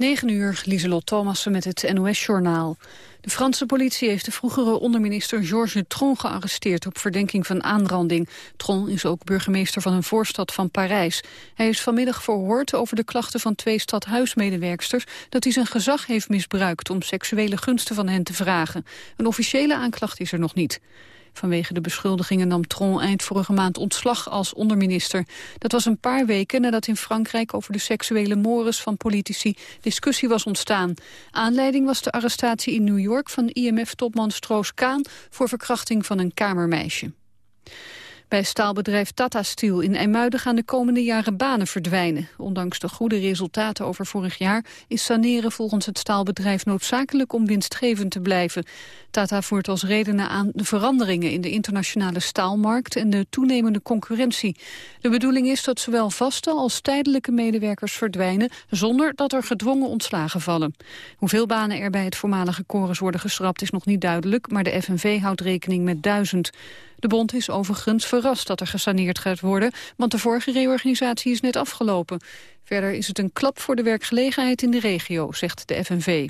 9 uur, Lieselot Thomassen met het NOS-journaal. De Franse politie heeft de vroegere onderminister Georges Tron gearresteerd op verdenking van aanranding. Tron is ook burgemeester van een voorstad van Parijs. Hij is vanmiddag verhoord over de klachten van twee stadhuismedewerksters dat hij zijn gezag heeft misbruikt om seksuele gunsten van hen te vragen. Een officiële aanklacht is er nog niet. Vanwege de beschuldigingen nam Tron eind vorige maand ontslag als onderminister. Dat was een paar weken nadat in Frankrijk over de seksuele mores van politici discussie was ontstaan. Aanleiding was de arrestatie in New York van IMF-topman Stroos-Kaan voor verkrachting van een kamermeisje. Bij staalbedrijf Tata Steel in IJmuiden gaan de komende jaren banen verdwijnen. Ondanks de goede resultaten over vorig jaar is saneren volgens het staalbedrijf noodzakelijk om winstgevend te blijven. Tata voert als redenen aan de veranderingen in de internationale staalmarkt en de toenemende concurrentie. De bedoeling is dat zowel vaste als tijdelijke medewerkers verdwijnen zonder dat er gedwongen ontslagen vallen. Hoeveel banen er bij het voormalige Chorus worden geschrapt is nog niet duidelijk, maar de FNV houdt rekening met duizend. De bond is overigens verrast dat er gesaneerd gaat worden, want de vorige reorganisatie is net afgelopen. Verder is het een klap voor de werkgelegenheid in de regio, zegt de FNV.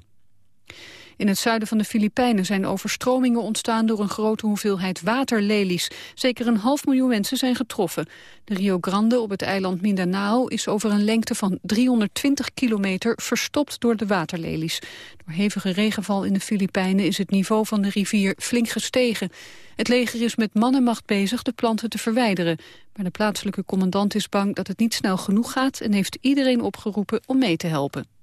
In het zuiden van de Filipijnen zijn overstromingen ontstaan door een grote hoeveelheid waterlelies. Zeker een half miljoen mensen zijn getroffen. De Rio Grande op het eiland Mindanao is over een lengte van 320 kilometer verstopt door de waterlelies. Door hevige regenval in de Filipijnen is het niveau van de rivier flink gestegen. Het leger is met mannenmacht bezig de planten te verwijderen. Maar de plaatselijke commandant is bang dat het niet snel genoeg gaat... en heeft iedereen opgeroepen om mee te helpen.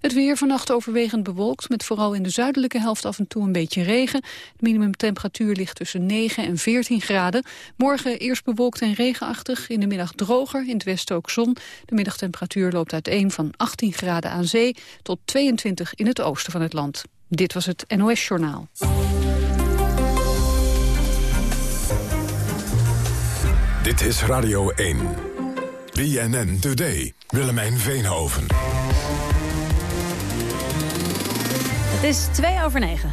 Het weer vannacht overwegend bewolkt, met vooral in de zuidelijke helft af en toe een beetje regen. De minimumtemperatuur ligt tussen 9 en 14 graden. Morgen eerst bewolkt en regenachtig, in de middag droger, in het westen ook zon. De middagtemperatuur loopt uiteen van 18 graden aan zee tot 22 in het oosten van het land. Dit was het NOS Journaal. Dit is Radio 1. BNN Today. Willemijn Veenhoven. Het is twee over negen.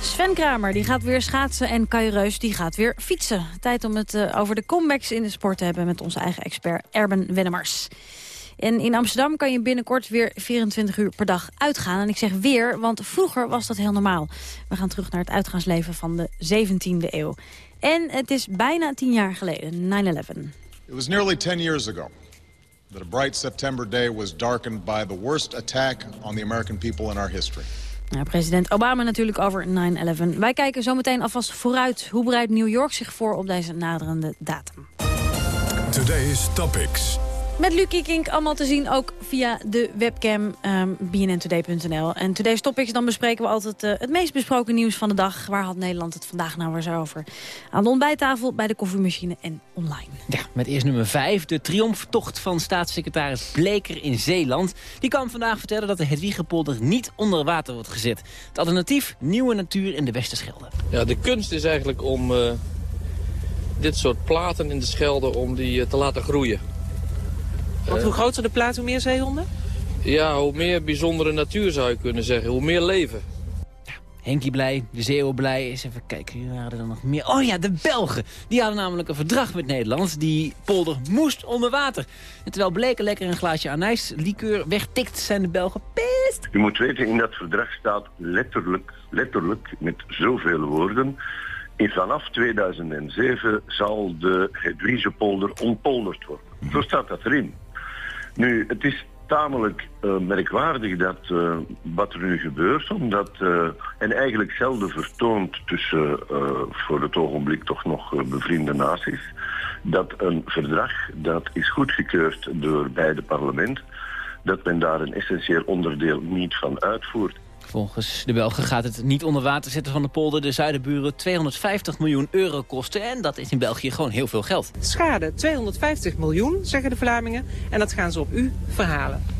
Sven Kramer die gaat weer schaatsen en Kai Reus die gaat weer fietsen. Tijd om het uh, over de comebacks in de sport te hebben... met onze eigen expert Erben Wennemars. En in Amsterdam kan je binnenkort weer 24 uur per dag uitgaan. En ik zeg weer, want vroeger was dat heel normaal. We gaan terug naar het uitgaansleven van de 17e eeuw. En het is bijna tien jaar geleden, 9-11. It was nearly 10 years ago that a bright September day was darkened by the worst attack on the American people in our history. Nou, president Obama natuurlijk over 9-11. Wij kijken zometeen alvast vooruit. Hoe bereidt New York zich voor op deze naderende datum? Today's Topics. Met Luc Kink allemaal te zien ook via de webcam um, ehm, bnntoday.nl. En Today's Topics, dan bespreken we altijd uh, het meest besproken nieuws van de dag. Waar had Nederland het vandaag nou weer over? Aan de ontbijttafel, bij de koffiemachine en online. Ja, met eerst nummer 5. De triomftocht van staatssecretaris Bleker in Zeeland. Die kan vandaag vertellen dat de Hedwiegepolder niet onder water wordt gezet. Het alternatief, nieuwe natuur in de Westerschelde. Ja, de kunst is eigenlijk om uh, dit soort platen in de Schelde om die, uh, te laten groeien. Want hoe groter de plaat, hoe meer zeehonden? Ja, hoe meer bijzondere natuur zou je kunnen zeggen. Hoe meer leven. Henkie blij, de Zeeuwen blij. Eens even kijken, wie waren er nog meer? Oh ja, de Belgen. Die hadden namelijk een verdrag met Nederland. Die polder moest onder water. En terwijl Bleken lekker een glaasje anijslikeur wegtikt, zijn de Belgen pist. Je moet weten, in dat verdrag staat letterlijk, letterlijk met zoveel woorden... In vanaf 2007 zal de Hedwige polder ontpolderd worden. Zo staat dat erin. Nu, het is tamelijk uh, merkwaardig dat uh, wat er nu gebeurt, omdat, uh, en eigenlijk zelden vertoont tussen voor het ogenblik toch nog bevriende naties, dat een verdrag dat is goedgekeurd door beide parlementen, dat men daar een essentieel onderdeel niet van uitvoert. Volgens de Belgen gaat het niet onder water zetten van de polder de zuidenburen 250 miljoen euro kosten. En dat is in België gewoon heel veel geld. Schade 250 miljoen, zeggen de Vlamingen. En dat gaan ze op u verhalen.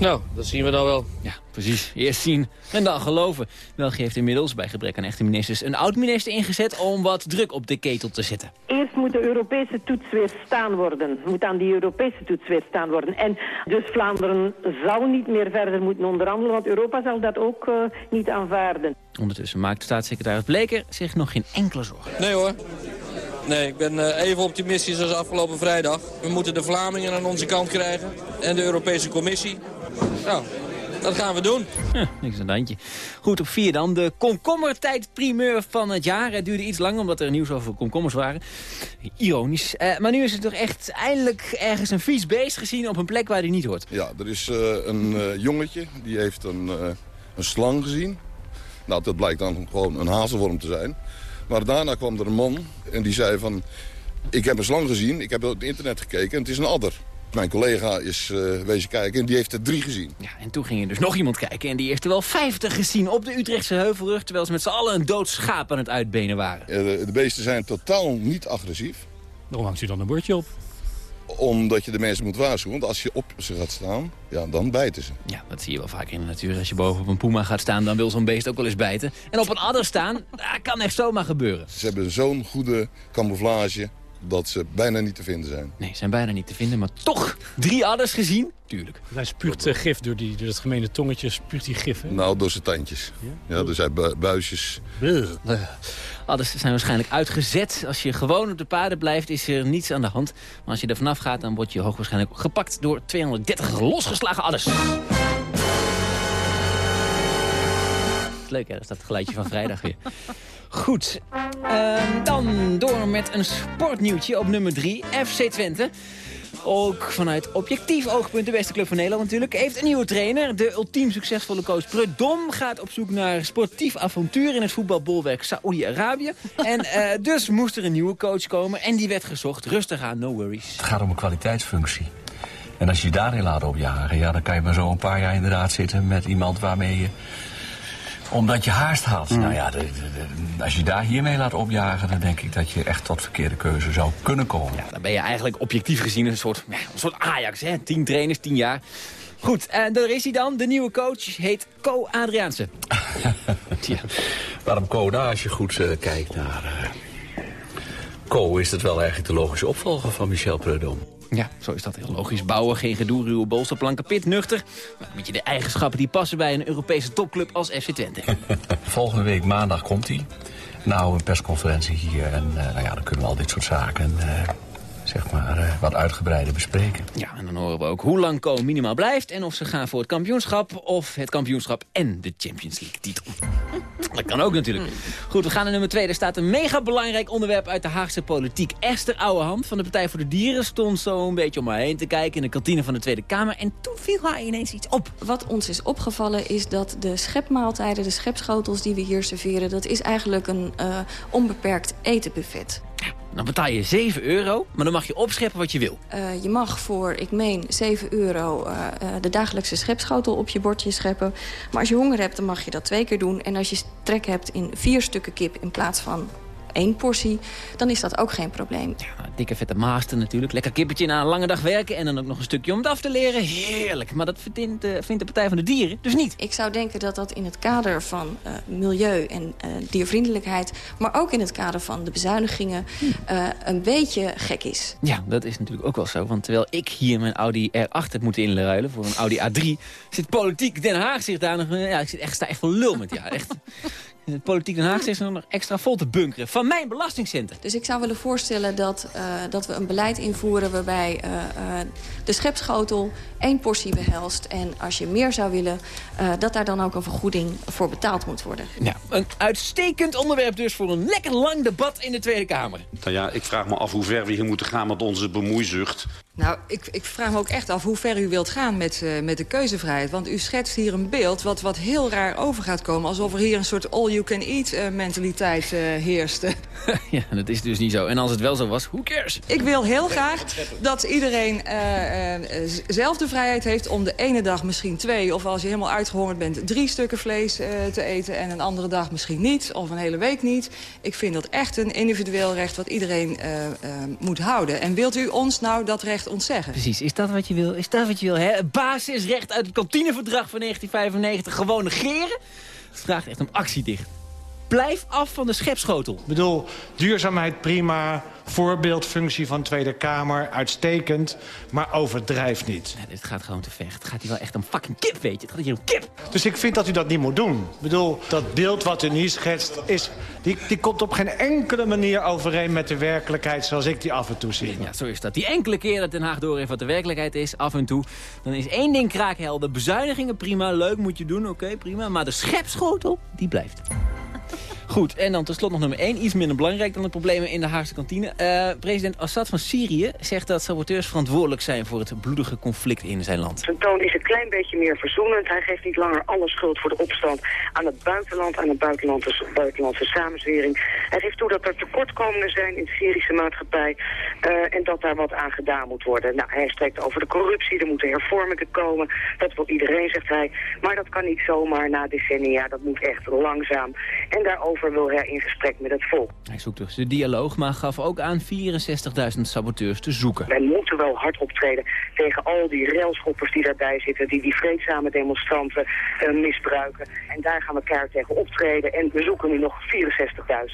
Nou, dat zien we dan wel. Ja, precies. Eerst zien en dan geloven. België heeft inmiddels bij gebrek aan echte ministers... een oud-minister ingezet om wat druk op de ketel te zetten. Eerst moet de Europese toets weer staan worden. Moet aan die Europese toets weer staan worden. En dus Vlaanderen zal niet meer verder moeten onderhandelen... want Europa zal dat ook uh, niet aanvaarden. Ondertussen maakt staatssecretaris Bleker zich nog geen enkele zorgen. Nee hoor. Nee, ik ben eh, even optimistisch als afgelopen vrijdag. We moeten de Vlamingen aan onze kant krijgen en de Europese Commissie. Nou, dat gaan we doen. Ja, niks aan het handje. Goed, op vier dan. De komkommertijdprimeur van het jaar. Het duurde iets langer omdat er nieuws over komkommers waren. Ironisch. Eh, maar nu is er toch echt eindelijk ergens een vies beest gezien op een plek waar hij niet hoort. Ja, er is eh, een eh, jongetje die heeft een, eh, een slang gezien. Nou, dat blijkt dan gewoon een hazelworm te zijn. Maar daarna kwam er een man en die zei van... ik heb een slang gezien, ik heb op het internet gekeken en het is een adder. Mijn collega is eh, wezen kijken en die heeft er drie gezien. Ja, en toen ging er dus nog iemand kijken en die heeft er wel 50 gezien op de Utrechtse Heuvelrug... terwijl ze met z'n allen een dood schaap aan het uitbenen waren. Eh, de, de beesten zijn totaal niet agressief. Waarom hangt u dan een bordje op? Omdat je de mensen moet waarschuwen. Want als je op ze gaat staan, ja, dan bijten ze. Ja, dat zie je wel vaak in de natuur. Als je boven op een puma gaat staan, dan wil zo'n beest ook wel eens bijten. En op een adder staan, dat kan echt zomaar gebeuren. Ze hebben zo'n goede camouflage dat ze bijna niet te vinden zijn. Nee, ze zijn bijna niet te vinden, maar toch drie adders gezien? Tuurlijk. Hij spuurt uh, gif door, die, door dat gemene tongetje, spuurt hij gif, hè? Nou, door zijn tandjes. Ja, ja er zijn bu buisjes. Adders zijn waarschijnlijk uitgezet. Als je gewoon op de paden blijft, is er niets aan de hand. Maar als je er vanaf gaat, dan word je hoogwaarschijnlijk gepakt door 230 losgeslagen adders. Leuk hè, dat is dat geluidje van vrijdag weer. Goed, uh, dan door met een sportnieuwtje op nummer 3. FC Twente. Ook vanuit objectief oogpunt de beste club van Nederland natuurlijk. Heeft een nieuwe trainer. De ultiem succesvolle coach Predom gaat op zoek naar sportief avontuur in het voetbalbolwerk Saoedi-Arabië. en uh, dus moest er een nieuwe coach komen en die werd gezocht. Rustig aan, no worries. Het gaat om een kwaliteitsfunctie. En als je je daarin laat opjagen, ja, dan kan je maar zo een paar jaar inderdaad zitten met iemand waarmee je omdat je haast had. Mm. Nou ja, de, de, de, als je daar hiermee laat opjagen... dan denk ik dat je echt tot verkeerde keuze zou kunnen komen. Ja, dan ben je eigenlijk objectief gezien een soort, een soort Ajax. Hè? Tien trainers, tien jaar. Goed, en daar is hij dan. De nieuwe coach heet Co Adriaanse. ja. Waarom Co? Nou, als je goed uh, kijkt naar... Uh, Co is het wel eigenlijk de logische opvolger van Michel Prudhomme. Ja, zo is dat heel logisch. Bouwen, geen gedoe, ruwe bolsterplanken, pit, nuchter. Maar een beetje de eigenschappen die passen bij een Europese topclub als FC Twente. Volgende week maandag komt hij. Nou, een persconferentie hier. En uh, nou ja, dan kunnen we al dit soort zaken... Uh, zeg maar, uh, wat uitgebreider bespreken. Ja, en dan horen we ook hoe lang Co minimaal blijft... en of ze gaan voor het kampioenschap of het kampioenschap en de Champions League titel. Dat kan ook natuurlijk. Goed, we gaan naar nummer 2. Er staat een mega belangrijk onderwerp uit de Haagse politiek. Esther Ouwehand van de Partij voor de Dieren stond zo een beetje om haar heen te kijken... in de kantine van de Tweede Kamer. En toen viel haar ineens iets op. Wat ons is opgevallen is dat de schepmaaltijden, de schepschotels die we hier serveren... dat is eigenlijk een uh, onbeperkt etenbuffet. Dan betaal je 7 euro, maar dan mag je opscheppen wat je wil. Uh, je mag voor, ik meen, 7 euro uh, uh, de dagelijkse schepschotel op je bordje scheppen. Maar als je honger hebt, dan mag je dat twee keer doen. En als je trek hebt in vier stukken kip in plaats van één portie, dan is dat ook geen probleem. Ja, dikke vette maasten natuurlijk. Lekker kippetje na een lange dag werken en dan ook nog een stukje om het af te leren. Heerlijk, maar dat vindt, uh, vindt de Partij van de Dieren dus niet. Ik zou denken dat dat in het kader van uh, milieu en uh, diervriendelijkheid... maar ook in het kader van de bezuinigingen hm. een beetje gek is. Ja, dat is natuurlijk ook wel zo. Want terwijl ik hier mijn Audi R8 heb moeten inruilen voor een Audi A3... zit politiek Den Haag zich daar nog... Ja, ik zit echt, sta echt van lul met ja, echt... In het politiek Den Haag is er nog extra vol te bunkeren. Van mijn belastingcenten. Dus ik zou willen voorstellen dat, uh, dat we een beleid invoeren... waarbij uh, uh, de schepschotel één portie behelst. En als je meer zou willen, dat daar dan ook een vergoeding voor betaald moet worden. Ja, een uitstekend onderwerp dus voor een lekker lang debat in de Tweede Kamer. Nou ja, ik vraag me af hoe ver we hier moeten gaan met onze bemoeizucht. Nou, ik, ik vraag me ook echt af hoe ver u wilt gaan met, uh, met de keuzevrijheid. Want u schetst hier een beeld wat, wat heel raar over gaat komen. Alsof er hier een soort all-you-can-eat uh, mentaliteit uh, heerste. ja, dat is dus niet zo. En als het wel zo was, who cares? Ik wil heel graag dat iedereen zelf de vrijheid heeft om de ene dag misschien twee... of als je helemaal uitgehongerd bent, drie stukken vlees te eten... en een andere dag misschien niet, of een hele week niet. Ik vind dat echt een individueel recht wat iedereen moet houden. En wilt u ons nou dat recht ontzeggen. Precies, is dat wat je wil? Is dat wat je wil? Hè? Basisrecht uit het kantineverdrag van 1995 gewoon negeren? Het vraagt echt om actie dicht. Blijf af van de schepschotel. Ik bedoel, duurzaamheid prima, voorbeeldfunctie van Tweede Kamer, uitstekend, maar overdrijf niet. Ja, dit gaat gewoon te ver. Het gaat hier wel echt om fucking kip, weet je. Het gaat hier om kip. Dus ik vind dat u dat niet moet doen. Ik bedoel, dat beeld wat u nu schetst, is, die, die komt op geen enkele manier overeen met de werkelijkheid zoals ik die af en toe zie. Ja, zo is dat. Die enkele keer dat Den Haag doorheeft wat de werkelijkheid is, af en toe, dan is één ding kraakhelder. Bezuinigingen, prima, leuk, moet je doen, oké, prima. Maar de schepschotel, die blijft. Goed, en dan tenslotte nog nummer 1. Iets minder belangrijk dan de problemen in de Haagse kantine. Uh, president Assad van Syrië zegt dat saboteurs verantwoordelijk zijn... voor het bloedige conflict in zijn land. Zijn toon is een klein beetje meer verzoenend. Hij geeft niet langer alle schuld voor de opstand aan het buitenland... aan de buitenlandse, buitenlandse samenzwering. Hij geeft toe dat er tekortkomingen zijn in de Syrische maatschappij... Uh, en dat daar wat aan gedaan moet worden. Nou, hij spreekt over de corruptie, er moeten hervormingen komen. Dat wil iedereen, zegt hij. Maar dat kan niet zomaar na decennia, dat moet echt langzaam. En daarover wil hij in gesprek met het volk. Hij zoekt dus de dialoog, maar gaf ook aan 64.000 saboteurs te zoeken. Wij moeten wel hard optreden tegen al die railschoppers die daarbij zitten... die die vreedzame demonstranten uh, misbruiken. En daar gaan we keihard tegen optreden. En we zoeken nu nog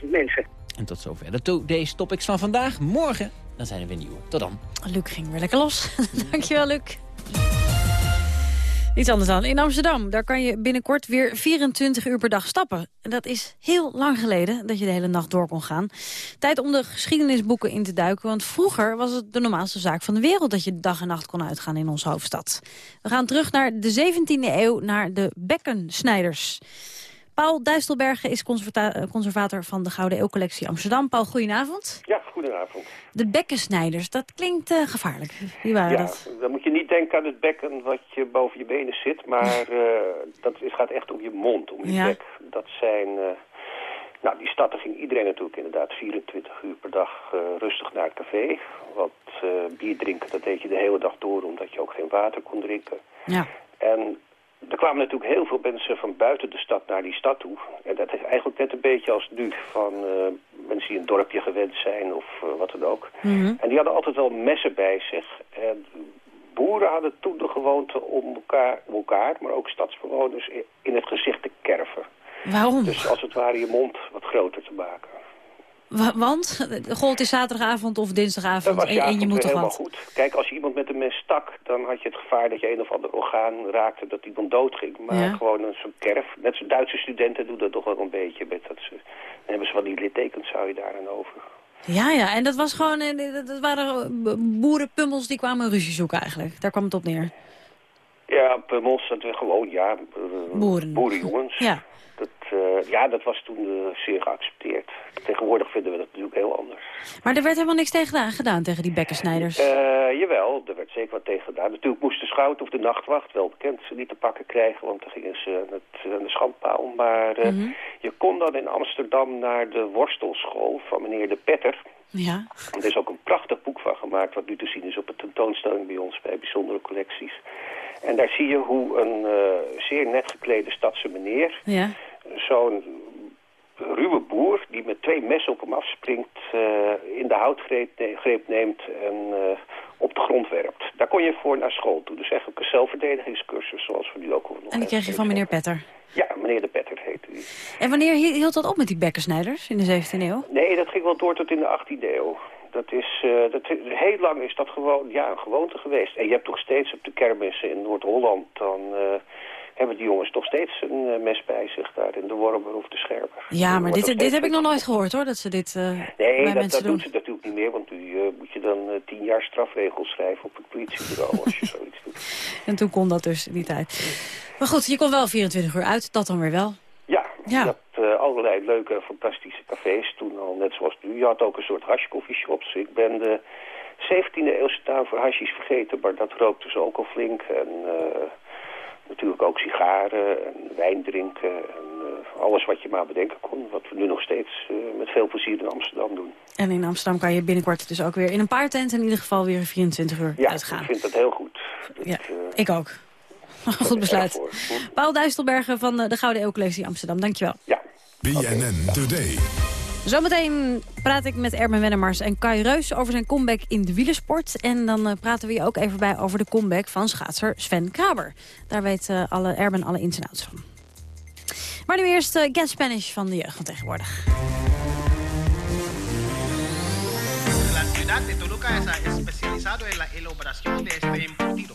64.000 mensen. En tot zover de deze topics van vandaag. Morgen dan zijn er weer nieuwe. Tot dan. Luc ging weer lekker los. Dankjewel, Luc. Iets anders dan. In Amsterdam, daar kan je binnenkort weer 24 uur per dag stappen. En dat is heel lang geleden dat je de hele nacht door kon gaan. Tijd om de geschiedenisboeken in te duiken. Want vroeger was het de normaalste zaak van de wereld... dat je dag en nacht kon uitgaan in onze hoofdstad. We gaan terug naar de 17e eeuw, naar de bekkensnijders. Paul Duistelbergen is conservator van de Gouden Eeuwcollectie Amsterdam. Paul, goedenavond. Ja, goedenavond. De bekkensnijders, dat klinkt uh, gevaarlijk. Wie waren ja, dat? dan moet je niet denken aan het bekken wat je boven je benen zit. Maar uh, dat is, gaat echt om je mond, om je ja. bek. Dat zijn... Uh, nou, die stad, ging iedereen natuurlijk inderdaad 24 uur per dag rustig naar het café. Wat bier drinken, dat deed je de hele dag door, omdat je ook geen water kon drinken. Ja. En er kwamen natuurlijk heel veel mensen van buiten de stad naar die stad toe. En dat is eigenlijk net een beetje als nu. Van uh, mensen die een dorpje gewend zijn of uh, wat dan ook. Mhm. Mm -hmm. En die hadden altijd wel messen bij zich. En boeren hadden toen de gewoonte om elkaar, om elkaar maar ook stadsbewoners, in het gezicht te kerven. Waarom? Dus als het ware je mond wat groter te maken. Want? Gold is zaterdagavond of dinsdagavond dat was en, en je moet toch helemaal wat? goed. Kijk, als je iemand met een mes stak, dan had je het gevaar dat je een of ander orgaan raakte, dat iemand doodging. Maar Ja. gewoon een soort kerf. Net Duitse studenten doen dat toch wel een beetje. Met dat ze, dan hebben ze van die littekens, zou je daar aan over. Ja, ja, en dat was gewoon, dat- waren eh, boerenpummels die kwamen ruzie zoeken eigenlijk. Daar kwam het op neer. Ja, pummels, dat we gewoon, ja, eh, Boeren. boerenjongens. Ja. Dat, eh, ja, dat was toen eh, zeer geaccepteerd. Tegenwoordig vinden we dat natuurlijk heel anders. Maar er werd helemaal niks tegen gedaan, tegen die bekkensnijders. Eh, jawel, er werd zeker wat tegen gedaan. Natuurlijk moest de schout of de nachtwacht, wel bekend, ze niet te pakken krijgen, want dan gingen ze aan, het, aan de schandpaal. Maar Mhm. je kon dan in Amsterdam naar de worstelschool van meneer De Petter. Ja. Er is ook een prachtig boek van gemaakt, wat nu te zien is op een tentoonstelling bij ons, bij bijzondere collecties. En daar zie je hoe een zeer net geklede stadse meneer Ja. Zo'n ruwe boer die met twee messen op hem afspringt, eh, in de houtgreep ne- greep neemt en eh, op de grond werpt. Daar kon je voor naar school toe. Dus eigenlijk een zelfverdedigingscursus zoals we nu ook nog En die kreeg je van meneer Petter. Ja, meneer de Petter heette hij. En wanneer hi- hield dat op met die bekkensnijders in de 17e eeuw? Nee, dat ging wel door tot in de 18e eeuw. Dat is, eh, dat, heel lang is dat gewoon ja, een gewoonte geweest. En je hebt toch steeds op de kermissen in Noord-Holland... dan hebben die jongens toch steeds een eh, mes bij zich daar in de wormer of de scherper. Ja, maar dit, dit heb ik nog nooit gehoord hoor, dat ze dit eh, Nee, bij dat, mensen dat doen. doet ze natuurlijk niet meer, want nu eh, moet je dan eh, tien jaar strafregels schrijven op het politiebureau als je zoiets doet. En toen kon dat dus die tijd. Maar goed, je kon wel 24 uur uit, dat dan weer wel. Ja, Ja. je had allerlei leuke, fantastische cafés toen al, net zoals nu. Je had ook een soort hashkoffieshops. Ik ben de 17e eeuwse taal voor hashis vergeten, maar dat rookte ze ook al flink. En eh, natuurlijk ook sigaren en wijn drinken en eh, alles wat je maar bedenken kon. Wat we nu nog steeds eh, met veel plezier in Amsterdam doen. En in Amsterdam kan je binnenkort dus ook weer in een paar tenten in ieder geval weer 24 uur Ja, uitgaan. ik vind dat heel goed. Ja, ik ook. Goed besluit. Paul Duistelbergen van eh, de Gouden Eeuwcollectie Amsterdam, dankjewel. BNN Today. Zometeen praat ik met Erben Wennemars en Kai Reus over zijn comeback in de wielersport. En dan eh, praten we je ook even bij over de comeback van schaatser Sven Kraber. Daar weet eh, alle, Erben alle ins en outs van. Maar nu eerst uh, Get Spanish van de jeugd van tegenwoordig. La ciudad de Toluca es especializado en la elaboración de este embutido.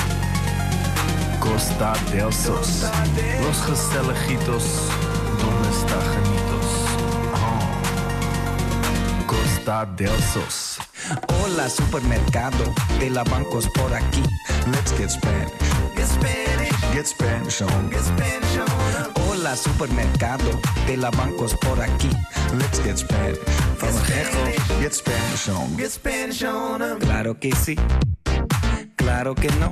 Costa del Sos. Los gezelligitos, donde está genitos? Oh. Costa del Sos. Hola, supermercado de la bancos por aquí. Let's get Spanish. Get Spanish. Get Spanish on. Get Spanish on. Hola, supermercado de la bancos por aquí. Let's get Spanish. From Get, get Spanish on. Get Spanish on. Claro que sí. Claro que no.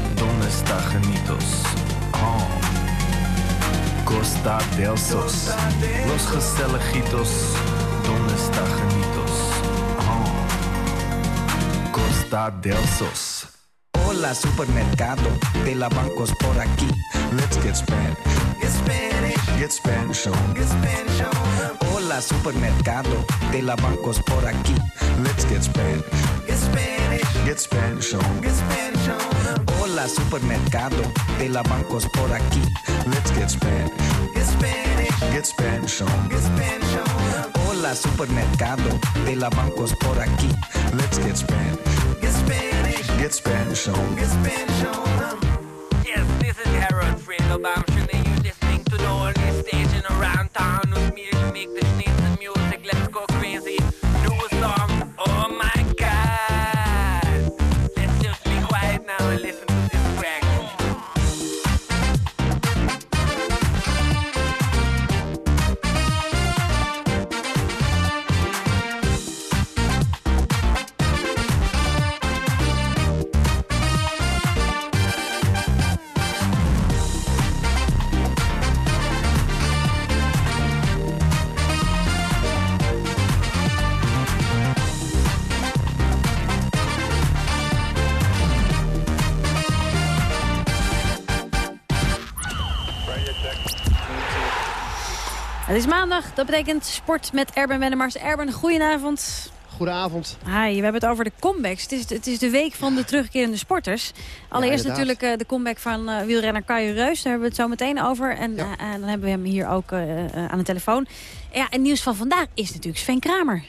Donde está genitos? Oh. Costa del Sos. Los gezelligitos. Donde está genitos? Oh. Costa del Sos. Hola, supermercado de la bancos por aquí. Let's get Spanish. Get Spanish. Get Spanish on. Get Spanish on. Hola, supermercado de la bancos por aquí. Let's get Spanish. Get Spanish. Get Spanish on. Get Spanish on. Hola, supermercado de la bancos por aquí. Let's get Spanish. Get Spanish. Get Spanish on. Get Spanish on. Hola, supermercado de la bancos por aquí. Let's get Spanish. Get Spanish. Get Spanish on. Get Spanish on. Yes, this is Harold Fredo Bamshin, and you're listening to the only station around town is maandag, dat betekent sport met Erben Wennemars. Erben, goedenavond. Goedenavond. Hi, we hebben het over de comebacks. Het is, het is de week van de terugkerende sporters. Allereerst natuurlijk eh, de comeback van eh, wielrenner Kaje Reus. Daar hebben we het zo meteen over. En, eh, en dan hebben we hem hier ook aan de telefoon. Ja, en nieuws van vandaag is natuurlijk Sven Kramer.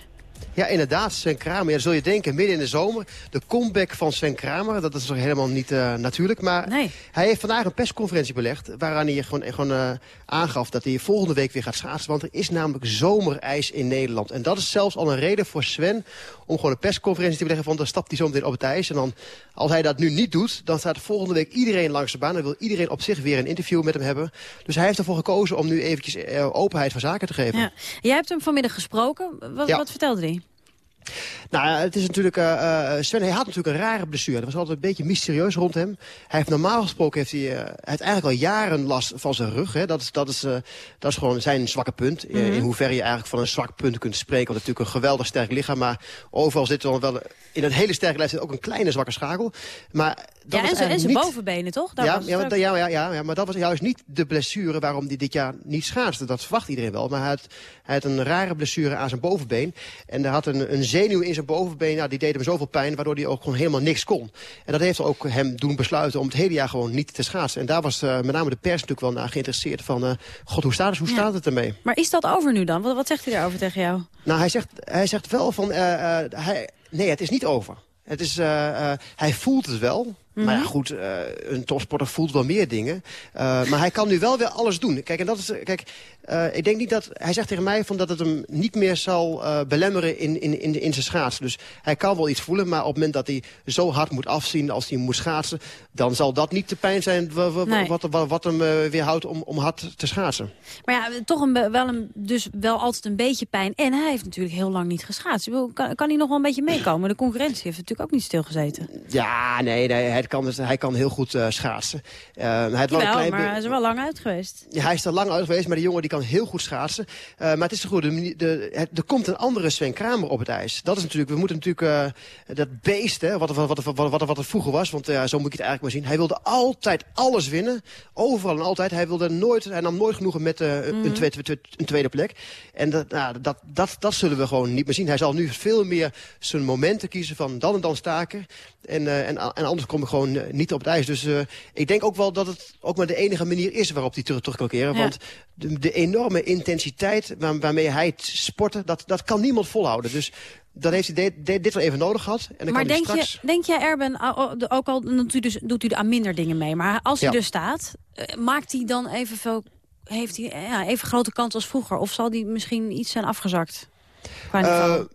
Ja, inderdaad, Sven Kramer. Ja, zul je denken, midden in de zomer. De comeback van Sven Kramer, dat is toch helemaal niet eh, natuurlijk. Maar hij heeft vandaag een persconferentie belegd... waaraan hij gewoon, gewoon eh, aangaf dat hij volgende week weer gaat schaatsen. Want er is namelijk zomerijs in Nederland. En dat is zelfs al een reden voor Sven om gewoon een persconferentie te beleggen. Want dan stapt hij zo meteen op het ijs. En dan, als hij dat nu niet doet, dan staat volgende week iedereen langs de baan. Dan wil iedereen op zich weer een interview met hem hebben. Dus hij heeft ervoor gekozen om nu eventjes eh, openheid van zaken te geven. Ja. Jij hebt hem vanmiddag gesproken. Wat, Ja. wat vertelde hij? Nou, het is natuurlijk... eh, eh, Sven, hij had natuurlijk een rare blessure. Dat was altijd een beetje mysterieus rond hem. Hij heeft normaal gesproken heeft hij, hij heeft eigenlijk al jaren last van zijn rug. Hè. Dat, is, dat, is, dat is gewoon zijn zwakke punt. Mhm. in hoeverre je eigenlijk van een zwak punt kunt spreken. Want natuurlijk een geweldig sterk lichaam. Maar overal zit er dan wel... In een hele sterke lijf zit ook een kleine zwakke schakel. Maar dat ja, en zijn niet- bovenbenen, toch? Ja, was ja, maar, ja, ja, ja, ja, maar dat was juist niet de blessure waarom hij dit jaar niet schaatste. Dat verwacht iedereen wel. Maar hij had, hij had een rare blessure aan zijn bovenbeen. En hij had een, een zenuw in zijn bovenbeen. Nou, die deed hem zoveel pijn, waardoor hij ook gewoon helemaal niks kon. En dat heeft ook hem doen besluiten om het hele jaar gewoon niet te schaatsen. En daar was eh, met name de pers natuurlijk wel naar geïnteresseerd. Van, eh, god, hoe staat het, hoe Ja. staat het ermee? Maar is dat over nu dan? Wat, wat zegt hij daarover tegen jou? Nou, hij zegt, hij zegt wel van... eh, hij, nee, het is niet over. Het is, hij voelt het wel. Maar ja, goed, eh, een topsporter voelt wel meer dingen. Eh, maar hij kan nu wel weer alles doen. Kijk, en dat is, kijk eh, ik denk niet dat... Hij zegt tegen mij van dat het hem niet meer zal belemmeren in, in, in, in zijn schaatsen. Dus hij kan wel iets voelen, maar op het moment dat hij zo hard moet afzien... als hij moet schaatsen, dan zal dat niet de pijn zijn... Nee. wat, wat, wat hem eh, weerhoudt om, om hard te schaatsen. Maar ja, toch een, wel een, dus wel altijd een beetje pijn. En hij heeft natuurlijk heel lang niet geschaatst. Kan, kan hij nog wel een beetje meekomen? De concurrentie heeft natuurlijk ook niet stilgezeten. Ja, nee, nee hij, kan, dus- hij kan heel goed eh, schaatsen. Eh, hij had wel een klein maar hij is er wel lang uit geweest. Ja, hij is er lang uit geweest, maar die jongen die kan heel goed schaatsen. Eh, maar het is goed, de, de, er komt een andere Sven Kramer op het ijs. Dat is natuurlijk, we moeten natuurlijk dat beest, hè, wat, wat, wat, wat, wat, wat, wat het vroeger was, want zo moet ik het eigenlijk maar zien. Hij wilde altijd alles winnen, overal en altijd. Hij, wilde nooit, hij nam nooit genoegen met een, Mhm. tweede, tweede- een tweede plek. En dat, nou, dat, dat, dat zullen we gewoon niet meer zien. Hij zal nu veel meer zijn momenten kiezen van dan en dan staken. En, en, en anders kom ik gewoon eh, niet op het ijs. Dus eh, ik denk ook wel dat het ook maar de enige manier is waarop hij terug, terug kan keren. Ja. Want de, de enorme intensiteit waar- waarmee hij het sporten, dat, dat kan niemand volhouden. Dus dat heeft hij de- de- dit wel even nodig gehad. En dan Maar kan hij denk, straks... je, denk jij, Erben, ook al doet u, dus, doet u er aan minder dingen mee... maar als hij Ja. er staat, eh, maakt hij dan evenveel... heeft hij ja, even grote kans als vroeger? Of zal hij misschien iets zijn afgezakt? Qua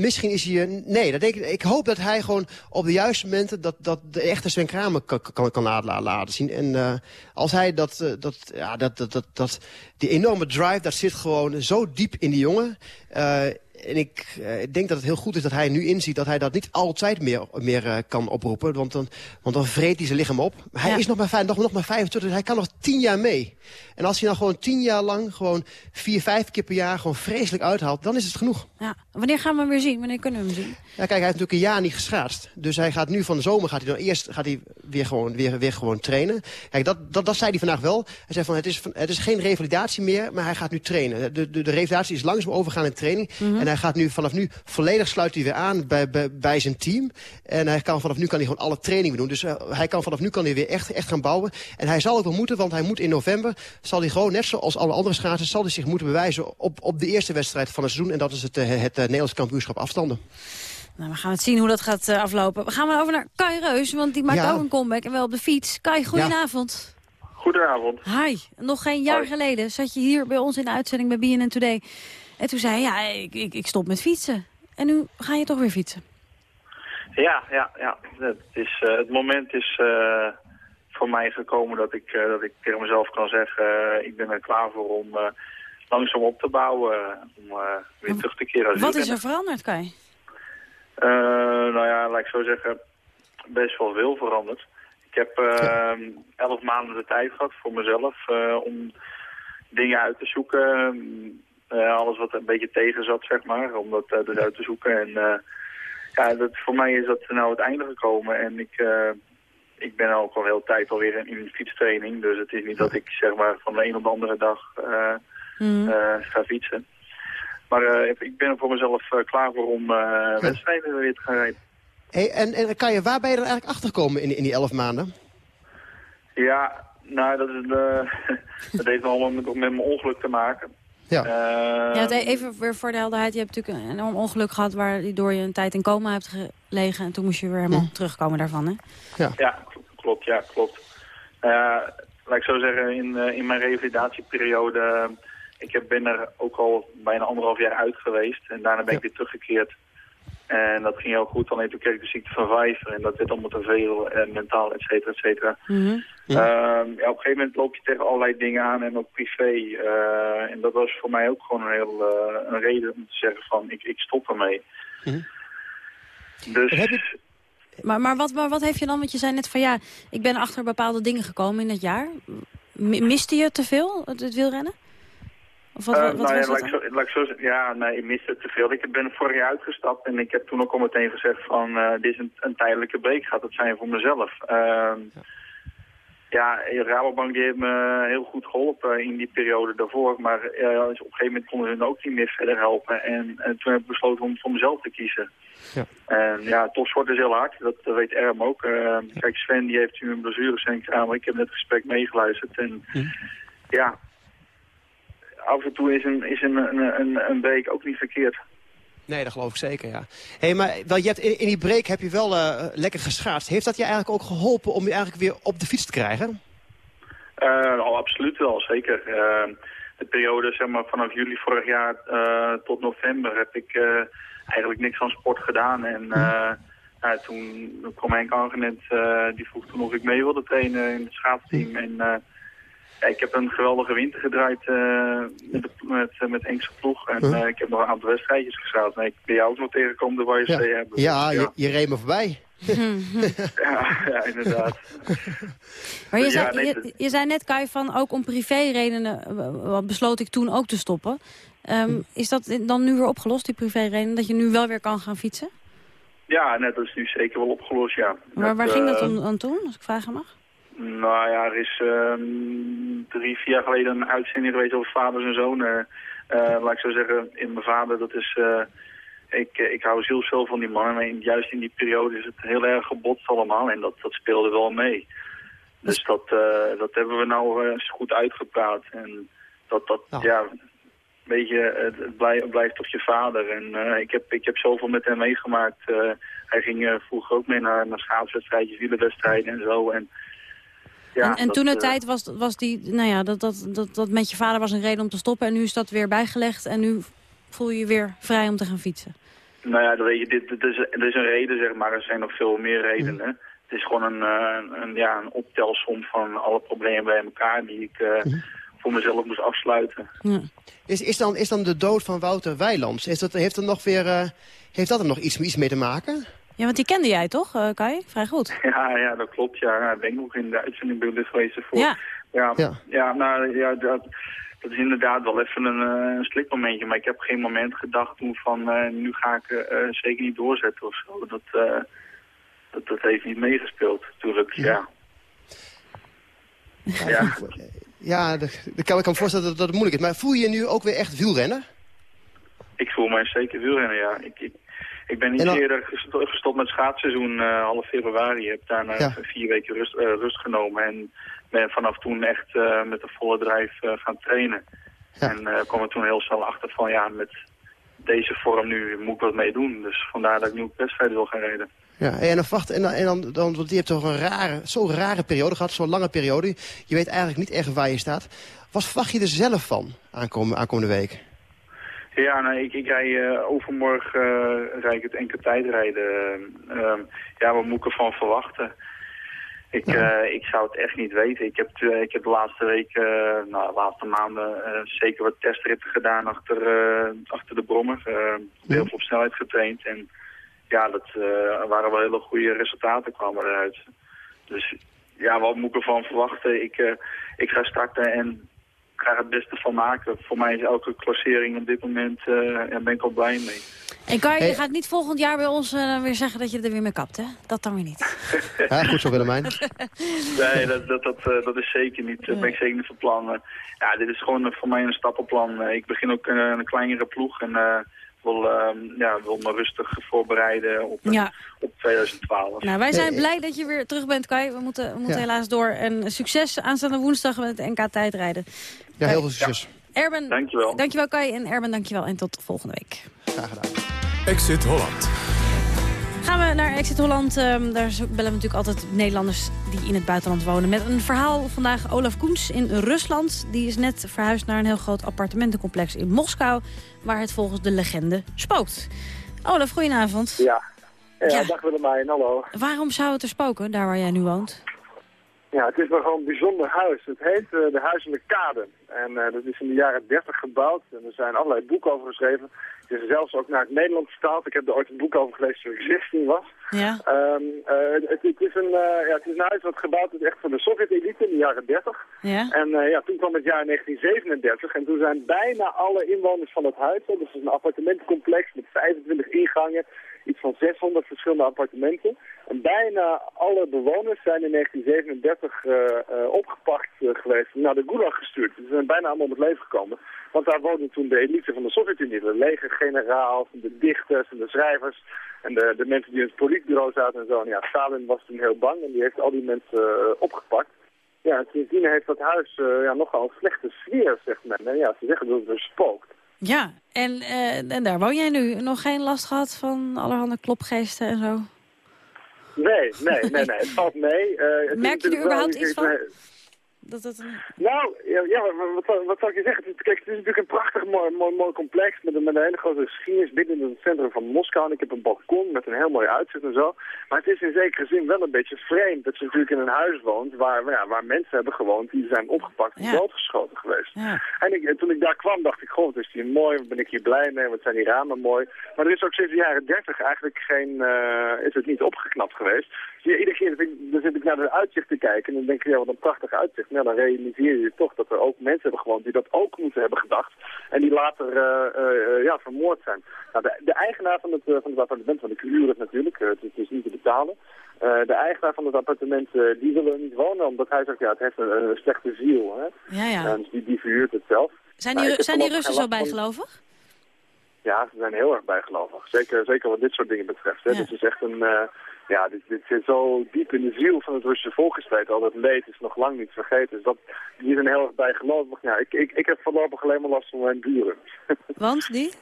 misschien is hij... eh, nee, dat denk ik, ik hoop dat hij gewoon op de juiste momenten... dat, dat de echte Sven Kramer kan, kan, kan laten, zien. En eh, als hij dat, eh, dat, ja, dat, dat, dat, dat... Die enorme drive, dat zit gewoon zo diep in die jongen. Eh, en ik eh, ik denk dat het heel goed is dat hij nu inziet... dat hij dat niet altijd meer, meer eh, kan oproepen. Want dan, want dan vreet hij zijn lichaam op. Hij Ja. is nog maar, vijf- nog, nog maar 25, hij kan nog tien jaar mee. En als hij dan gewoon tien jaar lang... gewoon vier, vijf keer per jaar gewoon vreselijk uithaalt... dan is het genoeg. Ja. Wanneer gaan we hem weer zien? Wanneer kunnen we hem zien? Ja, kijk, hij heeft natuurlijk een jaar niet geschaatst. Dus hij gaat nu van de zomer gaat hij dan eerst gaat hij weer, gewoon, weer, weer gewoon trainen. Kijk, dat, dat, dat zei hij vandaag wel. Hij zei van het is, het is geen revalidatie meer, maar hij gaat nu trainen. De, de, de revalidatie is langzaam overgaan in training. Mhm. En hij gaat nu vanaf nu volledig sluit hij weer aan bij, bij, bij zijn team. En hij kan vanaf nu kan hij gewoon alle trainingen doen. Dus eh, hij kan vanaf nu kan hij weer echt, echt gaan bouwen. En hij zal ook wel moeten, want hij moet in november... zal hij gewoon, net zoals alle andere schaatsers... zal hij zich moeten bewijzen op, op de eerste wedstrijd van het seizoen. En dat is het, eh, het, eh, Nederlands kampioenschap afstanden. Nou, we gaan het zien hoe dat gaat aflopen. We gaan maar over naar Kai Reus, want die maakt Ja. ook een comeback. En wel op de fiets. Kai, goedenavond. Goedenavond. Hi. Nog geen jaar Hoi. geleden zat je hier bij ons in de uitzending bij BNN Today. En toen zei je, ja, ik, ik, ik stop met fietsen. En nu ga je toch weer fietsen. Ja, ja, ja. Het, is, eh, het moment is eh, voor mij gekomen dat ik, eh, dat ik tegen mezelf kan zeggen... ik ben er klaar voor om langzaam op te bouwen. om weer terug te keren als Wat is er veranderd, Kai? Nou ja, laat ik zo zeggen, best wel veel veranderd. Ik heb eh, elf maanden de tijd gehad voor mezelf eh, om dingen uit te zoeken. Eh, alles wat een beetje tegen zat, zeg maar, om dat eh, dus uit te zoeken. En ja, dat, voor mij is dat nou het einde gekomen. En ik, ik ben ook al heel tijd alweer in, in fietstraining. Dus het is niet dat ik zeg maar van de een op de andere dag eh, ga fietsen. Maar ik ben er voor mezelf klaar voor om wedstrijden weer te gaan rijden. Hey, en, en Kaya, waar ben je er eigenlijk achter gekomen in, in die elf maanden? Ja, nou, dat, is, eh, dat heeft allemaal met, met mijn ongeluk te maken. Ja. Eh, ja, het- even weer voor de helderheid. Je hebt natuurlijk een enorm ongeluk gehad... waardoor je een tijd in coma hebt gelegen. En toen moest je weer helemaal terugkomen daarvan, hè? Ja, kl- klopt, ja, klopt. Eh, laat ik zo zeggen, in, eh, in mijn revalidatieperiode, ik heb, ben er ook al bijna anderhalf jaar uit geweest. En daarna ben ik weer teruggekeerd. En dat ging heel goed. Alleen toen kreeg ik de ziekte van Vijver en dat werd allemaal te veel en mentaal, et cetera, et cetera. Mhm. Ehm, ja, op een gegeven moment loop je tegen allerlei dingen aan en ook privé. eh, en dat was voor mij ook gewoon een, heel, eh, een reden om te zeggen van ik, ik stop ermee. Dus Maar, maar, wat, maar wat heeft je dan? Want je zei net van ja, ik ben achter bepaalde dingen gekomen in het jaar. M- miste je te veel, het, het wielrennen? Of wat, Eh, wat nou ja, was zo, laat ik zo zeggen, ja, nee, ik miste te veel. Ik ben vorig jaar uitgestapt en ik heb toen ook al meteen gezegd van, eh, dit is een, een tijdelijke break, gaat het zijn voor mezelf. Ehm, ja, Rabobank die heeft me heel goed geholpen in die periode daarvoor, maar eh, op een gegeven moment konden ze me ook niet meer verder helpen. En, en toen heb ik besloten om voor mezelf te kiezen. Ja. En ja, topsport is heel hard, dat weet Erm ook. Eh, kijk, Sven die heeft nu een blessure zijn kraam, ik heb net het gesprek meegeluisterd en ja, af en toe is een, is een, een, een, week ook niet verkeerd. Nee, dat geloof ik zeker, ja. hey, maar wel, je hebt, in, in die break heb je wel eh, lekker geschaatst. Heeft dat je eigenlijk ook geholpen om je eigenlijk weer op de fiets te krijgen? Eh, absoluut wel, zeker. Eh, de periode zeg maar, vanaf juli vorig jaar tot november heb ik eigenlijk niks aan sport gedaan. En nou, toen kwam Henk Angenet, die vroeg toen of ik mee wilde trainen in het schaatsteam. En ik heb een geweldige winter gedraaid eh, met, met, met Engelse ploeg. En Huh? eh, ik heb nog een aantal wedstrijdjes geschaat. Nee, ik ben jou ook nog tegengekomen, de YC Ja, hebben. ja, Dus, je, je reed me voorbij. ja, ja, inderdaad. Maar je, ja, zei, nee, je, je zei net, Kai, van ook om privéredenen eh, besloot ik toen ook te stoppen. Ehm, Hm. Is dat dan nu weer opgelost, die privéreden, dat je nu wel weer kan gaan fietsen? Ja, net dat is nu zeker wel opgelost, ja. Maar waar ging dat eh, om, aan toen, als ik vragen mag? Nou ja, er is ehm, drie, vier jaar geleden een uitzending geweest over vaders en zonen. Eh, laat ik zo zeggen, in mijn vader, dat is... eh, ik, eh, ik hou zielsveel van die man. Maar in- juist in die periode is het heel erg gebotst allemaal. En dat, dat speelde wel mee. Dus dat, dat hebben we nou eens goed uitgepraat. En dat, dat ja, weet je, het, blijft, blijft toch je vader. En ik, heb, ik heb zoveel met hem meegemaakt. Hij ging vroeger ook mee naar, naar schaatswedstrijdjes, wielerwedstrijden en zo. En, ja, en en dat, toen de eh, tijd was, was die, nou ja, dat, dat, dat, dat met je vader was een reden om te stoppen. En nu is dat weer bijgelegd en nu voel je je weer vrij om te gaan fietsen. Nou ja, dat weet je, dit, dit, is, dit is een reden, zeg maar. Er zijn nog veel meer redenen. Het is gewoon een, eh, een, ja, een optelsom van alle problemen bij elkaar die ik eh, voor mezelf moest afsluiten. Is, is, dan, is dan de dood van Wouter Weilands, is dat, heeft, er nog weer, eh, heeft dat er nog iets, iets mee te maken? Ja, want die kende jij toch, eh, Kai? Vrij goed. Ja, ja, dat klopt. Ja, ik ben nog in de uitzending bij geweest ervoor. Ja. Ja, Ja. ja. nou ja, dat, dat is inderdaad wel even een, eh, een slipmomentje. Maar ik heb geen moment gedacht toen van eh, nu ga ik zeker niet doorzetten of zo. Dat, eh, dat, dat heeft niet meegespeeld, natuurlijk. Ja. Ja. Ja, kan ik kan me voorstellen dat, dat het moeilijk is. Maar voel je je nu ook weer echt wielrenner? Ik voel mij zeker wielrennen, ja. Ik, ik, ik ben dan- eerder gesto- gestopt met schaatsseizoen, eh, half februari. Ik heb daarna Ja. vier weken rust, eh, rust genomen en ben vanaf toen echt eh, met de volle drijf gaan trainen. En kwam er toen heel snel achter van, ja, met deze vorm nu moet ik wat mee doen. Dus vandaar dat ik nu op wedstrijden wil gaan rijden. Ja, en dan wacht, en dan, en dan, dan want je hebt toch een rare, zo'n rare periode gehad, zo'n lange periode. Je weet eigenlijk niet echt waar je staat. Wat verwacht je er zelf van aankomende, aankomende week? Ja, nou, ik, ik rij eh, overmorgen eh rijd ik het enkele tijdrijden. Ehm, ja, wat moet ik ervan verwachten? Ik, eh, ik zou het echt niet weten. Ik heb, eh, ik heb de laatste weken, eh, nou, de laatste maanden eh, zeker wat testritten gedaan achter, eh, achter de brommer. Eh, heel veel op snelheid getraind. En ja, dat eh, waren wel hele goede resultaten kwamen eruit. Dus ja, wat moet ik ervan verwachten? Ik, eh, ik ga starten en ik ga er het beste van maken. Voor mij is elke klassering op dit moment, eh daar ben ik al blij mee. En Kai, je gaat niet volgend jaar bij ons eh, weer zeggen dat je er weer mee kapt, hè? Dat dan weer niet. Ja, goed zo Willemijn. Nee, dat, dat, dat, eh, dat is zeker niet. Dat ben ik zeker niet van plan. Ja, dit is gewoon voor mij een stappenplan. Ik begin ook een kleinere ploeg en eh, wil, ehm, ja, wil me rustig voorbereiden op, Ja. op 2012. Nou, wij zijn blij dat je weer terug bent, Kai. We moeten, we moeten Ja. helaas door. En succes aanstaande woensdag met het NK tijdrijden. Ja, heel veel succes. Erben, dankjewel. Dankjewel, Kai. En Erben, dankjewel. En tot volgende week. Graag gedaan. Exit Holland. Gaan we naar Exit Holland. Ehm, daar bellen we natuurlijk altijd Nederlanders die in het buitenland wonen. Met een verhaal vandaag Olaf Koens in Rusland. Die is net verhuisd naar een heel groot appartementencomplex in Moskou. Waar het volgens de legende spookt. Olaf, goedenavond. Ja. Ja, Ja. dag Willemijn, hallo. Waarom zou het er spoken, daar waar jij nu woont? Ja, het is nogal een bijzonder huis. Het heet eh, de Huizelijke Kade. En dat is in de jaren 30 gebouwd. En er zijn allerlei boeken over geschreven. Het is zelfs ook naar het Nederlands vertaald. Ik heb er ooit een boek over gelezen toen ik 16 was. Ja. Ehm, het, het, is een, ja, het is een huis wat gebouwd is echt voor de Sovjet-elite in de jaren 30. Ja. En ja, toen kwam het jaar 1937 en toen zijn bijna alle inwoners van het huis, dus het is een appartementencomplex met 25 ingangen, iets van 600 verschillende appartementen. En bijna alle bewoners zijn in 1937 uh, uh, opgepakt uh, geweest, naar de Gulag gestuurd. Ze zijn bijna allemaal om het leven gekomen. Want daar woonden toen de elite van de Sovjet-Unie, de legergeneraals, de dichters en de schrijvers. En de, de mensen die in het politbureau zaten en zo. En ja, Stalin was toen heel bang en die heeft al die mensen opgepakt. Ja, en sindsdien heeft dat huis ja, nogal een slechte sfeer, zegt men. En ja, ze zeggen dat het er spookt. Ja, en, uh, en daar woon jij nu. Nog geen last gehad van allerhande klopgeesten en zo? Nee, nee, nee, nee. Het valt mee. Uh, Merk je er überhaupt iets van? Dat dat een... Nou, ja, ja wat, wat zou ik je zeggen? Het is, kijk, het is natuurlijk een prachtig mooi, mooi, mooi complex met een, met een hele grote geschiedenis binnen in het centrum van Moskou. En ik heb een balkon met een heel mooi uitzicht en zo. Maar het is in zekere zin wel een beetje vreemd dat je natuurlijk in een huis woont waar, ja, waar mensen hebben gewoond die zijn opgepakt en Ja. doodgeschoten geweest. En ik, toen ik daar kwam dacht ik, goh, wat is hier mooi, wat ben ik hier blij mee, wat zijn die ramen mooi. Maar er is ook sinds de jaren dertig eigenlijk geen, eh, is het niet opgeknapt geweest. Dus iedere keer dan zit ik naar de uitzicht te kijken en dan denk ik, ja, wat een prachtig uitzicht. Nou, dan realiseer je toch dat er ook mensen hebben gewoond die dat ook moeten hebben gedacht. En die later eh, eh, ja, vermoord zijn. Nou, de, de eigenaar van het, eh, van het appartement, want ik huur het natuurlijk, eh, het, is- is niet te betalen. Eh, de eigenaar van het appartement, eh, die wil er niet wonen, omdat hij zegt, ja, het heeft een, een slechte ziel. Hè? Ja, ja. Dus die, die verhuurt het zelf. Zijn Nou, die, heb zijn die Russen zo bijgelovig? Ja, ze zijn heel erg bijgelovig. Zeker, zeker wat dit soort dingen betreft. Hè. Ja. Dit is echt een... eh, ja, dit, dit zit zo diep in de ziel van het Russische volk gestreden. Al dat leed is nog lang niet vergeten. Dus dat, die zijn heel erg bijgelovig. Ja, ik, ik, ik heb voorlopig alleen maar last van mijn buren. Want die?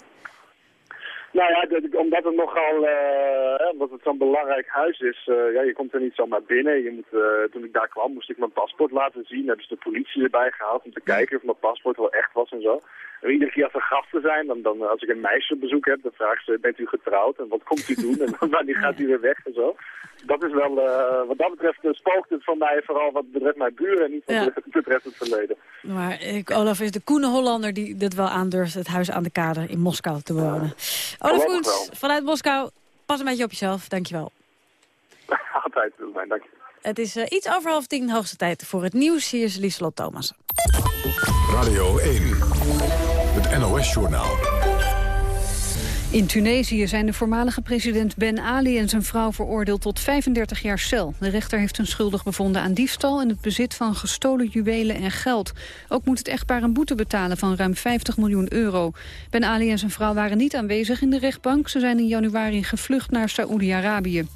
Nou ja, dat- omdat het nogal, eh, omdat het zo'n belangrijk huis is, eh, ja, je komt er niet zomaar binnen. Je moet, eh, toen ik daar kwam moest ik mijn paspoort laten zien. Hebben ze de politie erbij gehaald om te kijken of mijn paspoort wel echt was en zo. En iedere keer als er gasten zijn, dan, dan als ik een meisje op bezoek heb, dan vraagt ze, bent u getrouwd en wat komt u doen en wanneer gaat u weer weg en zo. Dat is wel, wat dat betreft spookt het van mij vooral wat betreft mijn buren en niet wat Ja. betreft het verleden. Maar ik, Olaf is de koene Hollander die dit wel aandurft... het huis aan de kade in Moskou te wonen. Olaf Geloof Koens, vanuit Moskou. Pas een beetje op jezelf, dankjewel. Altijd, Willemijn, dank je. Het is eh, iets over half tien, hoogste tijd voor het nieuws. Hier is Lieselot Thomas. Radio 1. Het NOS-journaal. In Tunesië zijn de voormalige president Ben Ali en zijn vrouw veroordeeld tot 35 jaar cel. De rechter heeft hun schuldig bevonden aan diefstal en het bezit van gestolen juwelen en geld. Ook moet het echtpaar een boete betalen van ruim 50 miljoen euro. Ben Ali en zijn vrouw waren niet aanwezig in de rechtbank. Ze zijn in januari gevlucht naar Saoedi-Arabië.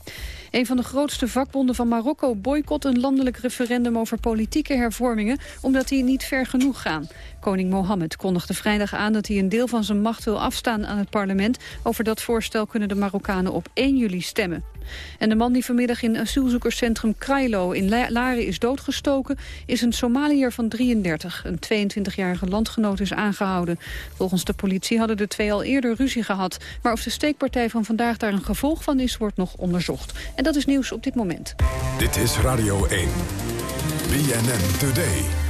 Een van de grootste vakbonden van Marokko boycott een landelijk referendum over politieke hervormingen, omdat die niet ver genoeg gaan. Koning Mohammed kondigde vrijdag aan dat hij een deel van zijn macht wil afstaan aan het parlement. Over dat voorstel kunnen de Marokkanen op 1 juli stemmen. En de man die vanmiddag in asielzoekerscentrum Krailo in La- Laren is doodgestoken... is een Somaliër van 33. Een 22-jarige landgenoot is aangehouden. Volgens de politie hadden de twee al eerder ruzie gehad. Maar of de steekpartij van vandaag daar een gevolg van is, wordt nog onderzocht. En dat is nieuws op dit moment. Dit is Radio 1. BNN Today.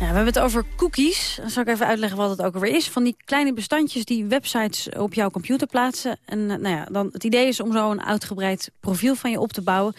Ja, we hebben het over cookies. Dan zal ik even uitleggen wat het ook alweer is. Van die kleine bestandjes die websites op jouw computer plaatsen. En eh, nou ja, dan, het idee is om zo een uitgebreid profiel van je op te bouwen.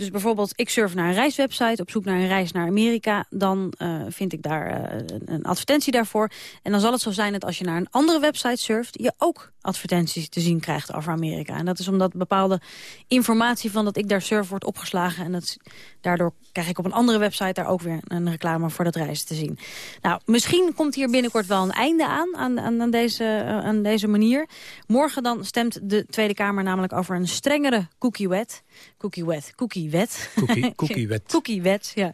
Dus bijvoorbeeld, ik surf naar een reiswebsite op zoek naar een reis naar Amerika. Dan eh, vind ik daar eh, een, advertentie daarvoor. En dan zal het zo zijn dat als je naar een andere website surft... je ook advertenties te zien krijgt over Amerika. En dat is omdat bepaalde informatie van dat ik daar surf wordt opgeslagen. En dat, daardoor krijg ik op een andere website daar ook weer een reclame voor dat reizen te zien. Nou, misschien komt hier binnenkort wel een einde aan, aan, aan, deze, eh, aan deze manier. Morgen dan stemt de Tweede Kamer namelijk over een strengere cookie-wet. Cookie-wet, cookie-wet. Cookie- cookie-wet. Cookie-wet, ja.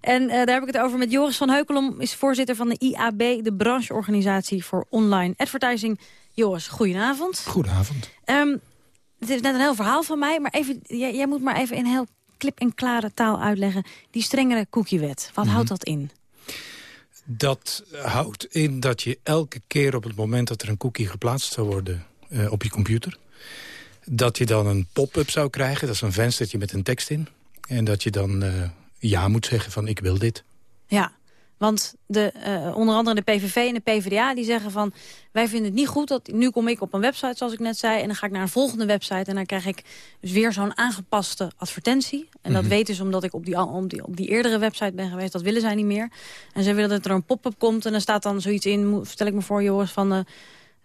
En eh, daar heb ik het over met Joris van Heukelom, is voorzitter van de IAB, de brancheorganisatie voor online advertising. Joris, goedenavond. Goedenavond. Ehm, het is net een heel verhaal van mij, maar even, jij, jij moet maar even in heel klip en klare taal uitleggen. Die strengere cookiewet, wat Mhm. houdt dat in? Dat houdt in dat je elke keer op het moment dat er een cookie geplaatst zou worden eh, op je computer... dat je dan een pop-up zou krijgen, dat is een venstertje met een tekst in. En dat je dan eh, ja moet zeggen van ik wil dit. Ja, Want de, eh, onder andere de PVV en de PvdA die zeggen van... wij vinden het niet goed, dat nu kom ik op een website zoals ik net zei... en dan ga ik naar een volgende website en dan krijg ik dus weer zo'n aangepaste advertentie. En dat Mhm. weten ze omdat ik op die, op, die, op die eerdere website ben geweest. Dat willen zij niet meer. En ze willen dat er een pop-up komt en dan staat dan zoiets in... stel ik me voor, Joris, van... eh,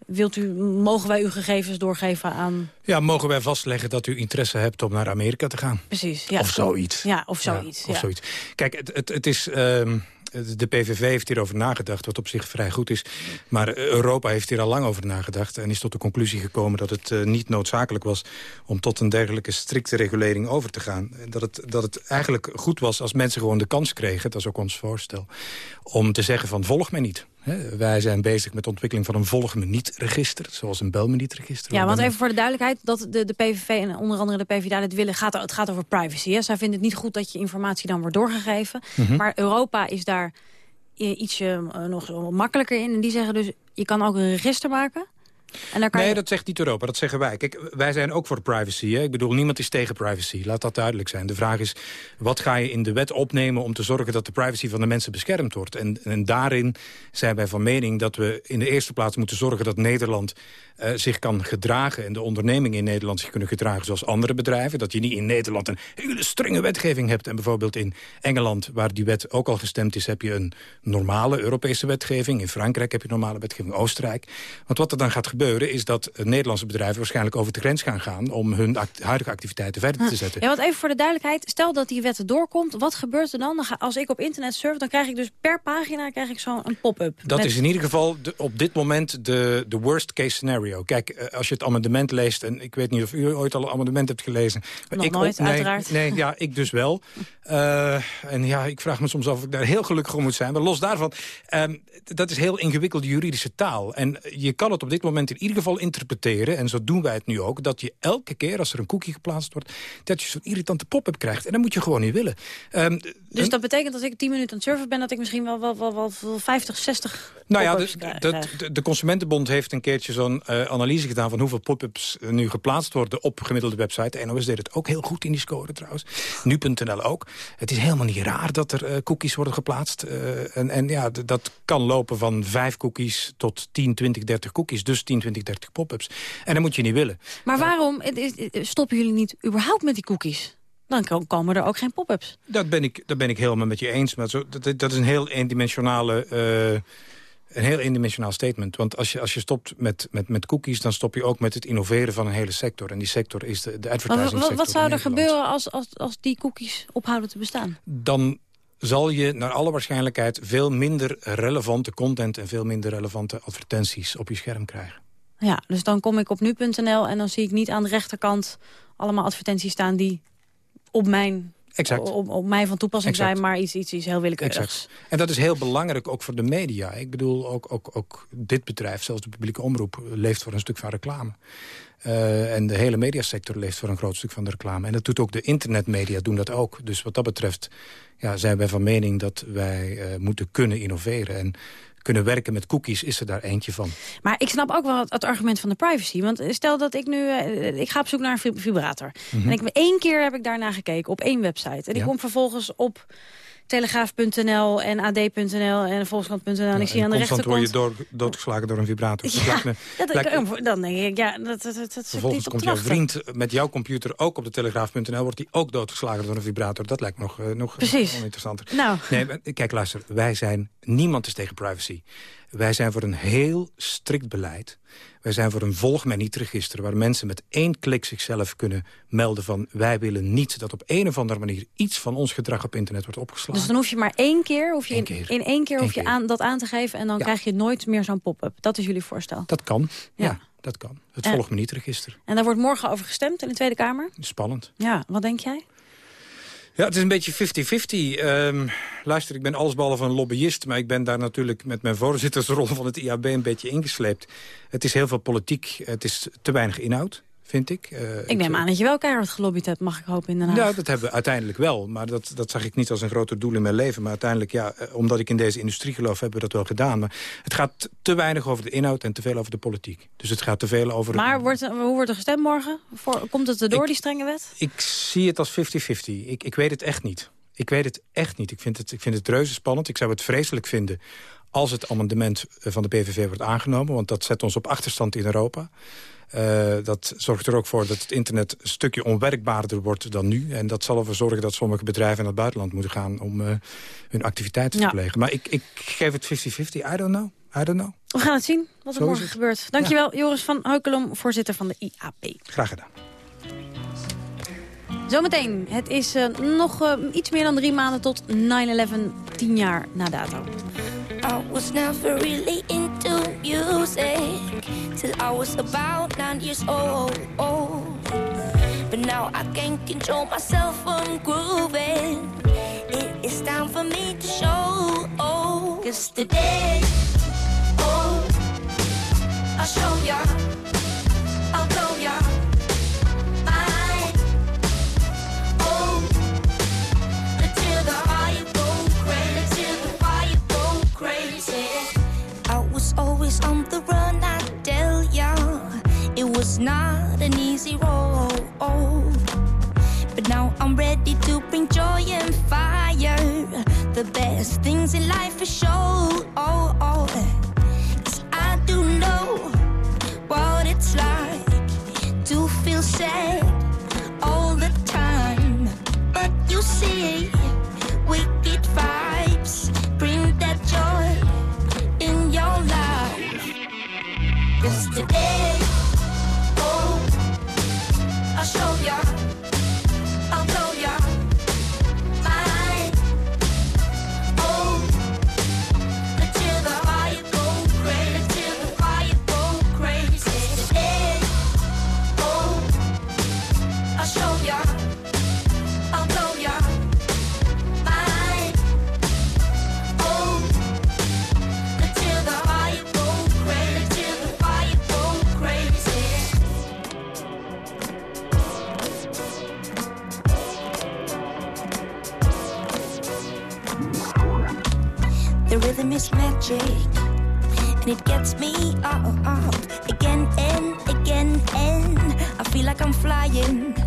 wilt u, mogen wij uw gegevens doorgeven aan... Ja, mogen wij vastleggen dat u interesse hebt om naar Amerika te gaan? Precies, ja. Of zoiets. Ja, of zoiets. Of ja. zoiets. Kijk, het, het, het is... ehm, de PVV heeft hierover nagedacht, wat op zich vrij goed is. Maar Europa heeft hier al lang over nagedacht... en is tot de conclusie gekomen dat het eh, niet noodzakelijk was... om tot een dergelijke strikte regulering over te gaan. Dat het, dat het eigenlijk goed was als mensen gewoon de kans kregen... dat is ook ons voorstel, om te zeggen van volg mij niet. Wij zijn bezig met de ontwikkeling van een volg me niet-register... zoals een bel me niet-register. Ja, want even voor de duidelijkheid, dat de, de PVV en onder andere de PvdA dit willen, gaat, het gaat over privacy. Hè? Zij vinden het niet goed dat je informatie dan wordt doorgegeven. Mhm. Maar Europa is daar eh, ietsje eh, nog makkelijker in. En die zeggen dus, je kan ook een register maken. En daar kan Nee, je... dat zegt niet Europa, dat zeggen wij. Kijk, wij zijn ook voor privacy. Hè? Ik bedoel, niemand is tegen privacy. Laat dat duidelijk zijn. De vraag is, wat ga je in de wet opnemen... om te zorgen dat de privacy van de mensen beschermd wordt? En, en daarin zijn wij van mening dat we in de eerste plaats moeten zorgen... dat Nederland eh, zich kan gedragen en de ondernemingen in Nederland zich kunnen gedragen zoals andere bedrijven. Dat je niet in Nederland een hele strenge wetgeving hebt. En bijvoorbeeld in Engeland, waar die wet ook al gestemd is, heb je een normale Europese wetgeving. In Frankrijk heb je normale wetgeving, Oostenrijk. Want wat er dan gaat gebeuren is dat Nederlandse bedrijven waarschijnlijk over de grens gaan gaan om hun act- huidige activiteiten verder te zetten. Ja, want even voor de duidelijkheid, stel dat die wet doorkomt, wat gebeurt er dan? dan ga, als ik op internet surf, dan krijg ik dus per pagina krijg ik zo'n een pop-up. Dat met- is in ieder geval de- op dit moment de, de worst case scenario. Kijk, eh, als je het amendement leest... en ik weet niet of u ooit al een amendement hebt gelezen. maar Nog ik nooit, nee, uiteraard. Nee, ja, ik dus wel. Eh, en ja, ik vraag me soms af of ik daar heel gelukkig om moet zijn. Maar los daarvan, ehm, dat is heel ingewikkelde juridische taal. En je kan het op dit moment in ieder geval interpreteren... en zo doen wij het nu ook... dat je elke keer als er een cookie geplaatst wordt... dat je zo'n irritante pop-up krijgt. En dat moet je gewoon niet willen. Ehm, Dus dat betekent dat ik 10 minuten aan het surfen ben, dat ik misschien wel, wel, wel, wel, wel 50, 60 Nou ja, pop-ups de, krijg. de, de, de Consumentenbond heeft een keertje zo'n eh, analyse gedaan... van hoeveel pop-ups nu geplaatst worden op gemiddelde website. De NOS deed het ook heel goed in die score trouwens. Nu.nl ook. Het is helemaal niet raar dat er eh, cookies worden geplaatst. Eh, en, en ja, dat kan lopen van 5 cookies tot 10, 20, 30 cookies. Dus 10, 20, 30 pop-ups. En dat moet je niet willen. Maar waarom stoppen jullie niet überhaupt met die cookies? Dan ko- komen er ook geen pop-ups. Dat ben ik, dat ben ik helemaal met je eens. Maar zo, dat, dat is een heel eendimensionale... eh, een heel eendimensionaal statement. Want als je, als je stopt met, met, met cookies... dan stop je ook met het innoveren van een hele sector. En die sector is de, de advertising wat, zou er gebeuren als, als, als die cookies ophouden te bestaan? Dan zal je naar alle waarschijnlijkheid veel minder relevante content... en veel minder relevante advertenties op je scherm krijgen. Ja, dus dan kom ik op nu.nl en dan zie ik niet aan de rechterkant... allemaal advertenties staan die op mijn, Exact. op, op mij van toepassing Exact. zijn... maar iets, iets, iets heel willekeurigs. Exact. En dat is heel belangrijk ook voor de media. Ik bedoel, ook, ook, ook dit bedrijf, zelfs de publieke omroep... leeft voor een stuk van reclame. Eh, en de hele mediasector leeft voor een groot stuk van de reclame. En dat doet ook de internetmedia, doen dat ook. Dus wat dat betreft ja, zijn wij van mening dat wij eh, moeten kunnen innoveren. En kunnen werken met cookies is er daar eentje van. Maar ik snap ook wel het, het argument van de privacy. Want stel dat ik nu... eh, ik ga op zoek naar een vib- vibrator. Mhm. En ik, één keer heb ik daarna gekeken, op één website. En ik kom vervolgens op telegraaf.nl en ad.nl en volkskrant.nl. en ik zie aan de constant word rechterkant... je door, doodgeslagen door een vibrator. Dat Ja, lijkt me- dat, lijkt- dan denk ik, ja, dat, dat, dat, Vervolgens komt jouw vriend met jouw computer ook op de telegraaf.nl... wordt hij ook doodgeslagen door een vibrator. Dat lijkt me nog, eh, nog Precies. oninteressanter. Nou. Nee, kijk, luister. Wij zijn... Niemand is tegen privacy. Wij zijn voor een heel strikt beleid. Wij zijn voor een volg mij niet register... waar mensen met één klik zichzelf kunnen melden van... wij willen niet dat op een of andere manier... iets van ons gedrag op internet wordt opgeslagen. Dus dan hoef je maar één keer, je in, keer. in één keer, Eén hoef je keer. aan, dat aan te geven... en dan Ja. krijg je nooit meer zo'n pop-up. Dat is jullie voorstel. Dat kan. Ja, Ja. dat kan. Het volg me niet register. En daar wordt morgen over gestemd in de Tweede Kamer. Spannend. Ja, wat denk jij? Ja, het is een beetje 50-50. Ehm, luister, ik ben allesbehalve een lobbyist... maar ik ben daar natuurlijk met mijn voorzittersrol van het IAB een beetje ingesleept. Het is heel veel politiek, het is te weinig inhoud, vind ik. Eh, Ik neem aan dat je wel keihard gelobbyd hebt, mag ik hopen, in Den Haag. Ja, dat hebben we uiteindelijk wel. Maar dat, dat zag ik niet als een groter doel in mijn leven. Maar uiteindelijk, ja, eh, omdat ik in deze industrie geloof, hebben we dat wel gedaan. Maar het gaat te weinig over de inhoud en te veel over de politiek. Dus het gaat te veel over... Maar wordt, er- hoe wordt er gestemd morgen? Voor, komt het erdoor, die strenge wet? Ik zie het als 50-50. Ik, ik weet het echt niet. Ik weet het echt niet. Ik vind het, ik vind het reuze spannend. Ik zou het vreselijk vinden als het amendement van de PVV wordt aangenomen. Want dat zet ons op achterstand in Europa. Uh, dat zorgt er ook voor dat het internet een stukje onwerkbaarder wordt dan nu. En dat zal ervoor zorgen dat sommige bedrijven naar het buitenland moeten gaan... om uh, hun activiteiten te plegen. Maar ik, ik geef het 50-50. I don't know. I don't know. We gaan het zien wat er morgen gebeurt. Dankjewel, ja. Joris van Heukelom, voorzitter van de IAP. Graag gedaan. Zometeen, het is uh, nog uh, iets meer dan drie maanden tot 9-11, tien jaar na dato. I was never really into music till I was about nine years old. But now I can't control myself from grooving. It is time for me to show. Cause today, oh, I'll show ya. Was not an easy road. But now I'm ready to bring joy and fire. The best things in life are oh. Cause I do know what it's like to feel sad all the time. But you see, wicked vibes bring that joy in your life. Cause today, magic, and it gets me up, up again and again, and I feel like I'm flying.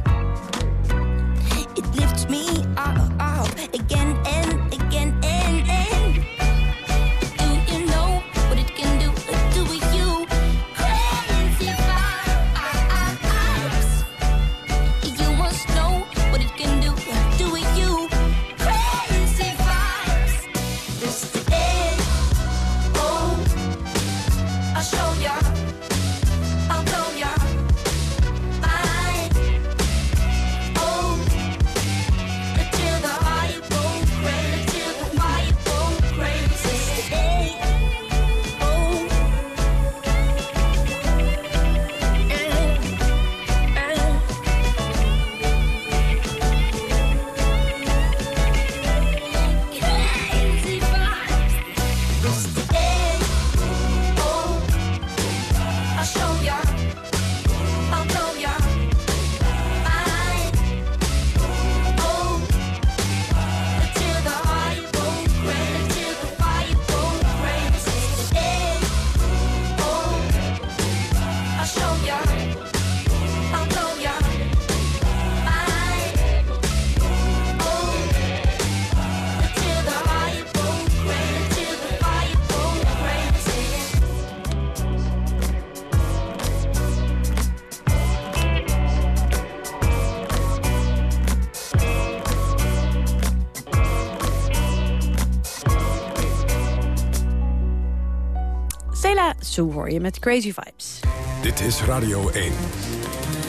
Sue hoor je met Crazy Vibes. Dit is Radio 1.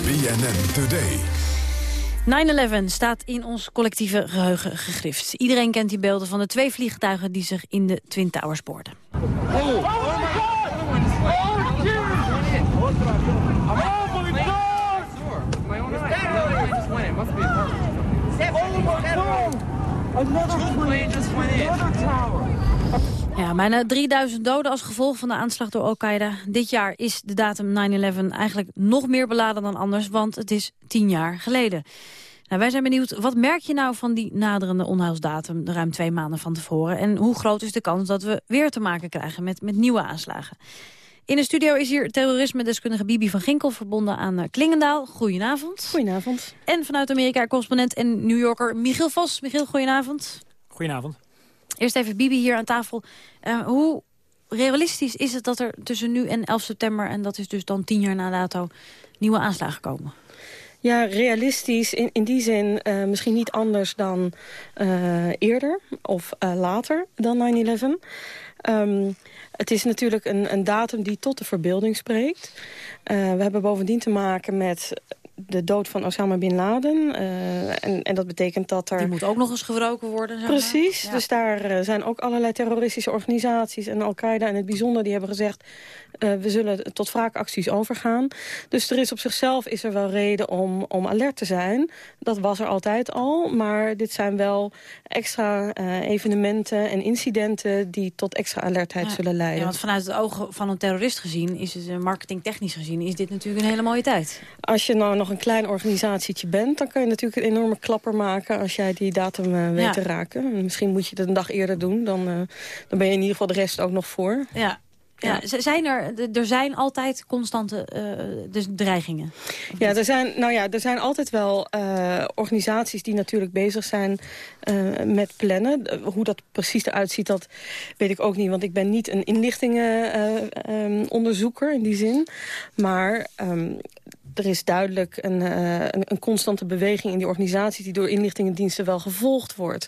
BNN Today. 9-11 staat in ons collectieve geheugen gegrift. Iedereen kent die beelden van de twee vliegtuigen die zich in de Twin Towers boorden. Ja, bijna 3000 doden als gevolg van de aanslag door Al-Qaeda. Dit jaar is de datum 9-11 eigenlijk nog meer beladen dan anders, want het is tien jaar geleden. Nou, wij zijn benieuwd, wat merk je nou van die naderende onheilsdatum, ruim twee maanden van tevoren? En hoe groot is de kans dat we weer te maken krijgen met, met nieuwe aanslagen? In de studio is hier terrorisme-deskundige Bibi van Ginkel... verbonden aan uh, Klingendaal. Goedenavond. Goedenavond. En vanuit Amerika correspondent en New Yorker Michiel Vos. Michiel, goedenavond. Goedenavond. Eerst even Bibi hier aan tafel. Uh, hoe realistisch is het dat er tussen nu en 11 september... en dat is dus dan tien jaar na dato, nieuwe aanslagen komen? Ja, realistisch in, in die zin uh, misschien niet anders dan uh, eerder of later dan 9-11. Um, het is natuurlijk een, een datum die tot de verbeelding spreekt. we hebben bovendien te maken met de dood van Osama Bin Laden. Uh, en, en dat betekent dat er... Die moet ook nog eens gewroken worden. Zeg Precies. Dus daar uh, zijn ook allerlei terroristische organisaties... en Al-Qaeda in het bijzonder, die hebben gezegd... Uh, we zullen tot wraakacties overgaan. Dus er is op zichzelf is er wel reden om, om alert te zijn. Dat was er altijd al. Maar dit zijn wel extra evenementen en incidenten... die tot extra alertheid ja. zullen leiden. Ja, want vanuit het oog van een terrorist gezien... is het marketingtechnisch gezien... is dit natuurlijk een hele mooie tijd. Als je nou nog een klein organisatietje bent... dan kan je natuurlijk een enorme klapper maken als jij die datum uh, weet ja. te raken. Misschien moet je het een dag eerder doen. Dan, uh, dan ben je in ieder geval de rest ook nog voor. Ja. Ja, zijn er, er zijn altijd constante uh, dus dreigingen. Ja, er zijn, nou ja, er zijn altijd wel uh, organisaties die natuurlijk bezig zijn uh, met plannen. Hoe dat precies eruit ziet, dat weet ik ook niet. Want ik ben niet een inlichtingenonderzoeker um, in die zin. Maar um, er is duidelijk een, uh, een, een, constante beweging in die organisatie... die door inlichtingendiensten wel gevolgd wordt.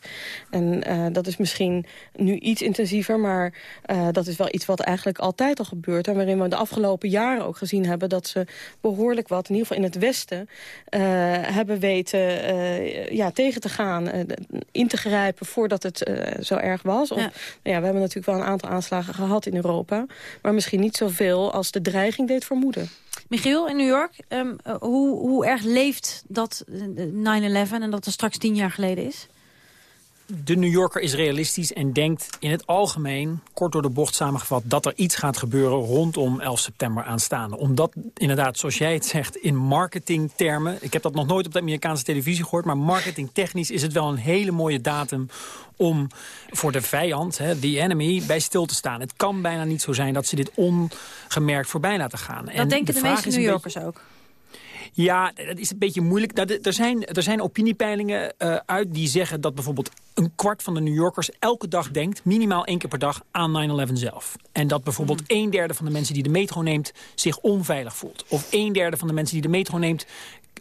En uh, dat is misschien nu iets intensiever... maar uh, dat is wel iets wat eigenlijk altijd al gebeurt... en waarin we de afgelopen jaren ook gezien hebben... dat ze behoorlijk wat, in ieder geval in het Westen... hebben weten ja, tegen te gaan, in te grijpen... voordat het zo erg was. Of, ja. ja, we hebben natuurlijk wel een aantal aanslagen gehad in Europa... maar misschien niet zoveel als de dreiging deed vermoeden. Michiel, in New York, um, uh, hoe, hoe erg leeft dat 9-11 en dat het straks tien jaar geleden is? De New Yorker is realistisch en denkt in het algemeen, kort door de bocht samengevat, dat er iets gaat gebeuren rondom 11 september aanstaande. Omdat inderdaad, zoals jij het zegt, in marketingtermen, ik heb dat nog nooit op de Amerikaanse televisie gehoord, maar marketingtechnisch is het wel een hele mooie datum om voor de vijand, hè, the enemy, bij stil te staan. Het kan bijna niet zo zijn dat ze dit ongemerkt voorbij laten gaan. Dat en denken de, de meeste New Yorkers beetje... ook. Ja, dat is een beetje moeilijk. Er zijn, er zijn opiniepeilingen uh, uit die zeggen dat bijvoorbeeld een kwart van de New Yorkers elke dag denkt, minimaal één keer per dag, aan 9-11 zelf. En dat bijvoorbeeld mm. een derde van de mensen die de metro neemt zich onveilig voelt. Of een derde van de mensen die de metro neemt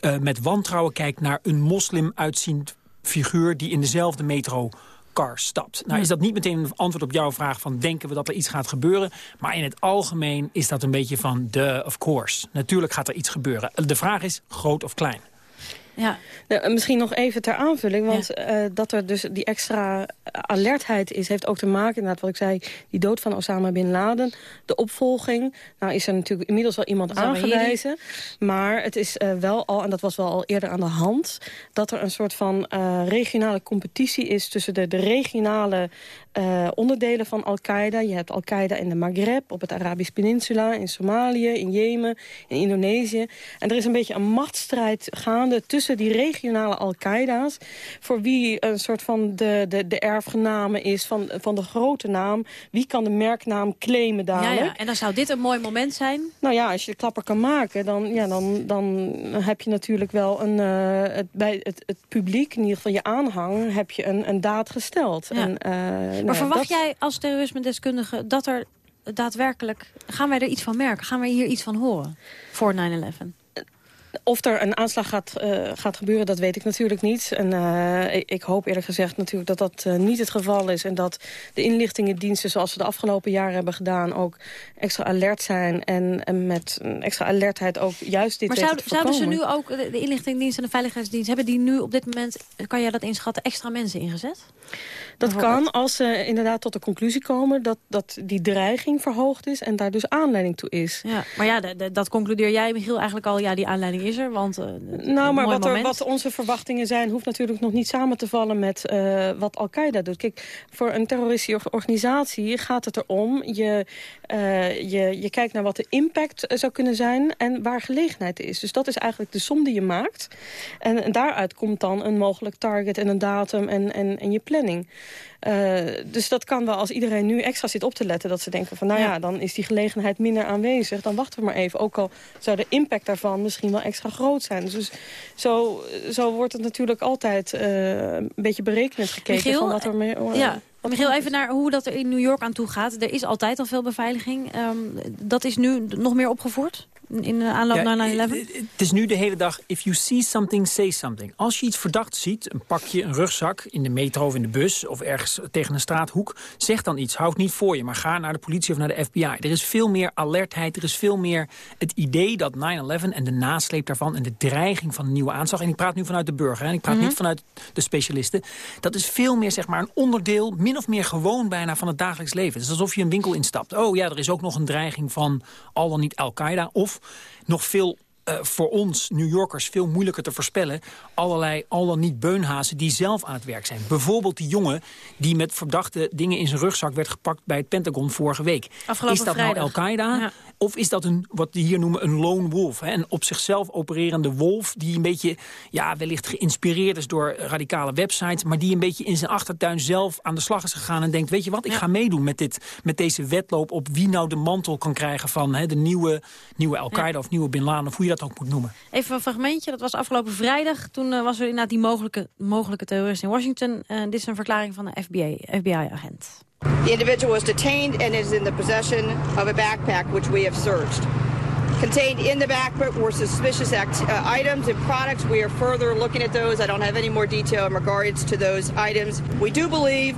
uh, met wantrouwen kijkt naar een moslim uitziend figuur die in dezelfde metro car stapt. Nou is dat niet meteen een antwoord op jouw vraag van denken we dat er iets gaat gebeuren. Maar in het algemeen is dat een beetje van de of course. Natuurlijk gaat er iets gebeuren. De vraag is groot of klein. Ja. Nou, misschien nog even ter aanvulling, want ja. uh, dat er dus die extra alertheid is... heeft ook te maken, inderdaad wat ik zei, die dood van Osama Bin Laden. De opvolging, nou is er natuurlijk inmiddels wel iemand aangewezen. Maar het is uh, wel al, en dat was wel al eerder aan de hand... dat er een soort van uh, regionale competitie is tussen de, de regionale uh, onderdelen van Al-Qaeda. Je hebt Al-Qaeda in de Maghreb, op het Arabisch Peninsula, in Somalië, in Jemen, in Indonesië. En er is een beetje een machtsstrijd gaande tussen die regionale Al-Qaeda's... voor wie een soort van de, de, de erfgename is van, van de grote naam. Wie kan de merknaam claimen dadelijk? Ja, ja, en dan zou dit een mooi moment zijn? Nou ja, als je de klapper kan maken, dan, ja, dan, dan heb je natuurlijk wel een, uh, het, bij het, het publiek, in ieder geval je aanhang, heb je een, een daad gesteld. Ja. En, uh, maar verwacht dat... jij als terrorisme-deskundige dat er daadwerkelijk... gaan wij er iets van merken? Gaan wij hier iets van horen voor 9-11? Of er een aanslag gaat, uh, gaat gebeuren, dat weet ik natuurlijk niet. En uh, ik, hoop eerlijk gezegd natuurlijk dat dat uh, niet het geval is. En dat de inlichtingendiensten, zoals ze de afgelopen jaren hebben gedaan... ook extra alert zijn en, en met extra alertheid ook juist dit Maar zouden, zouden ze nu ook, de, de inlichtingendienst en de veiligheidsdienst... hebben die nu op dit moment, kan jij dat inschatten, extra mensen ingezet? Dat kan als ze inderdaad tot de conclusie komen dat, dat die dreiging verhoogd is... en daar dus aanleiding toe is. Ja, maar ja, dat concludeer jij, Michiel, eigenlijk al... ja, die aanleiding is er, want... Uh, nou, maar wat, er, wat onze verwachtingen zijn... hoeft natuurlijk nog niet samen te vallen met uh, wat Al-Qaeda doet. Kijk, voor een terroristische organisatie gaat het erom... Je, uh, je, je kijkt naar wat de impact zou kunnen zijn en waar gelegenheid is. Dus dat is eigenlijk de som die je maakt. En, en daaruit komt dan een mogelijk target en een datum en, en, en je planning. Eh, dus dat kan wel als iedereen nu extra zit op te letten... dat ze denken van, nou ja, dan is die gelegenheid minder aanwezig. Dan wachten we maar even. Ook al zou de impact daarvan misschien wel extra groot zijn. Dus zo, zo wordt het natuurlijk altijd uh, een beetje berekenend gekeken... Michiel, van wat er mee... Uh, ja. Michiel, even naar hoe dat er in New York aan toe gaat. Er is altijd al veel beveiliging. Um, dat is nu nog meer opgevoerd? In de aanloop ja, naar 9-11? Het is nu de hele dag, if you see something, say something. Als je iets verdacht ziet, een pakje, een rugzak... in de metro of in de bus of ergens tegen een straathoek... zeg dan iets, houd niet voor je, maar ga naar de politie of naar de FBI. Er is veel meer alertheid, er is veel meer het idee dat 9-11... en de nasleep daarvan en de dreiging van een nieuwe aanslag... en ik praat nu vanuit de burger, en ik praat mm -hmm. niet vanuit de specialisten... dat is veel meer zeg maar, een onderdeel, min of meer gewoon bijna... van het dagelijks leven. Het is alsof je een winkel instapt. Oh ja, er is ook nog een dreiging van al dan niet Al-Qaeda... of nog veel uh, voor ons, New Yorkers, veel moeilijker te voorspellen... allerlei al dan niet beunhazen die zelf aan het werk zijn. Bijvoorbeeld die jongen die met verdachte dingen in zijn rugzak... werd gepakt bij het Pentagon vorige week. Afgelopen is dat vrijdag. nou Al-Qaeda? Ja. Of is dat een, wat die hier noemen een lone wolf? Hè? Een op zichzelf opererende wolf die een beetje... ja, wellicht geïnspireerd is door radicale websites... maar die een beetje in zijn achtertuin zelf aan de slag is gegaan... en denkt, weet je wat, ik Ja. ga meedoen met, dit, met deze wedloop... op wie nou de mantel kan krijgen van hè, de nieuwe, nieuwe Al-Qaeda... of nieuwe Bin Laden, of hoe je dat ook moet noemen. Even een fragmentje, dat was afgelopen vrijdag. Toen eh, was er inderdaad die mogelijke, mogelijke terrorist in Washington. Eh, dit is een verklaring van een FBI-agent. The individual was detained and is in the possession of a backpack which we have searched. Contained in the backpack were suspicious act- uh, items and products. We are further looking at those. I don't have any more detail in regards to those items. We do believe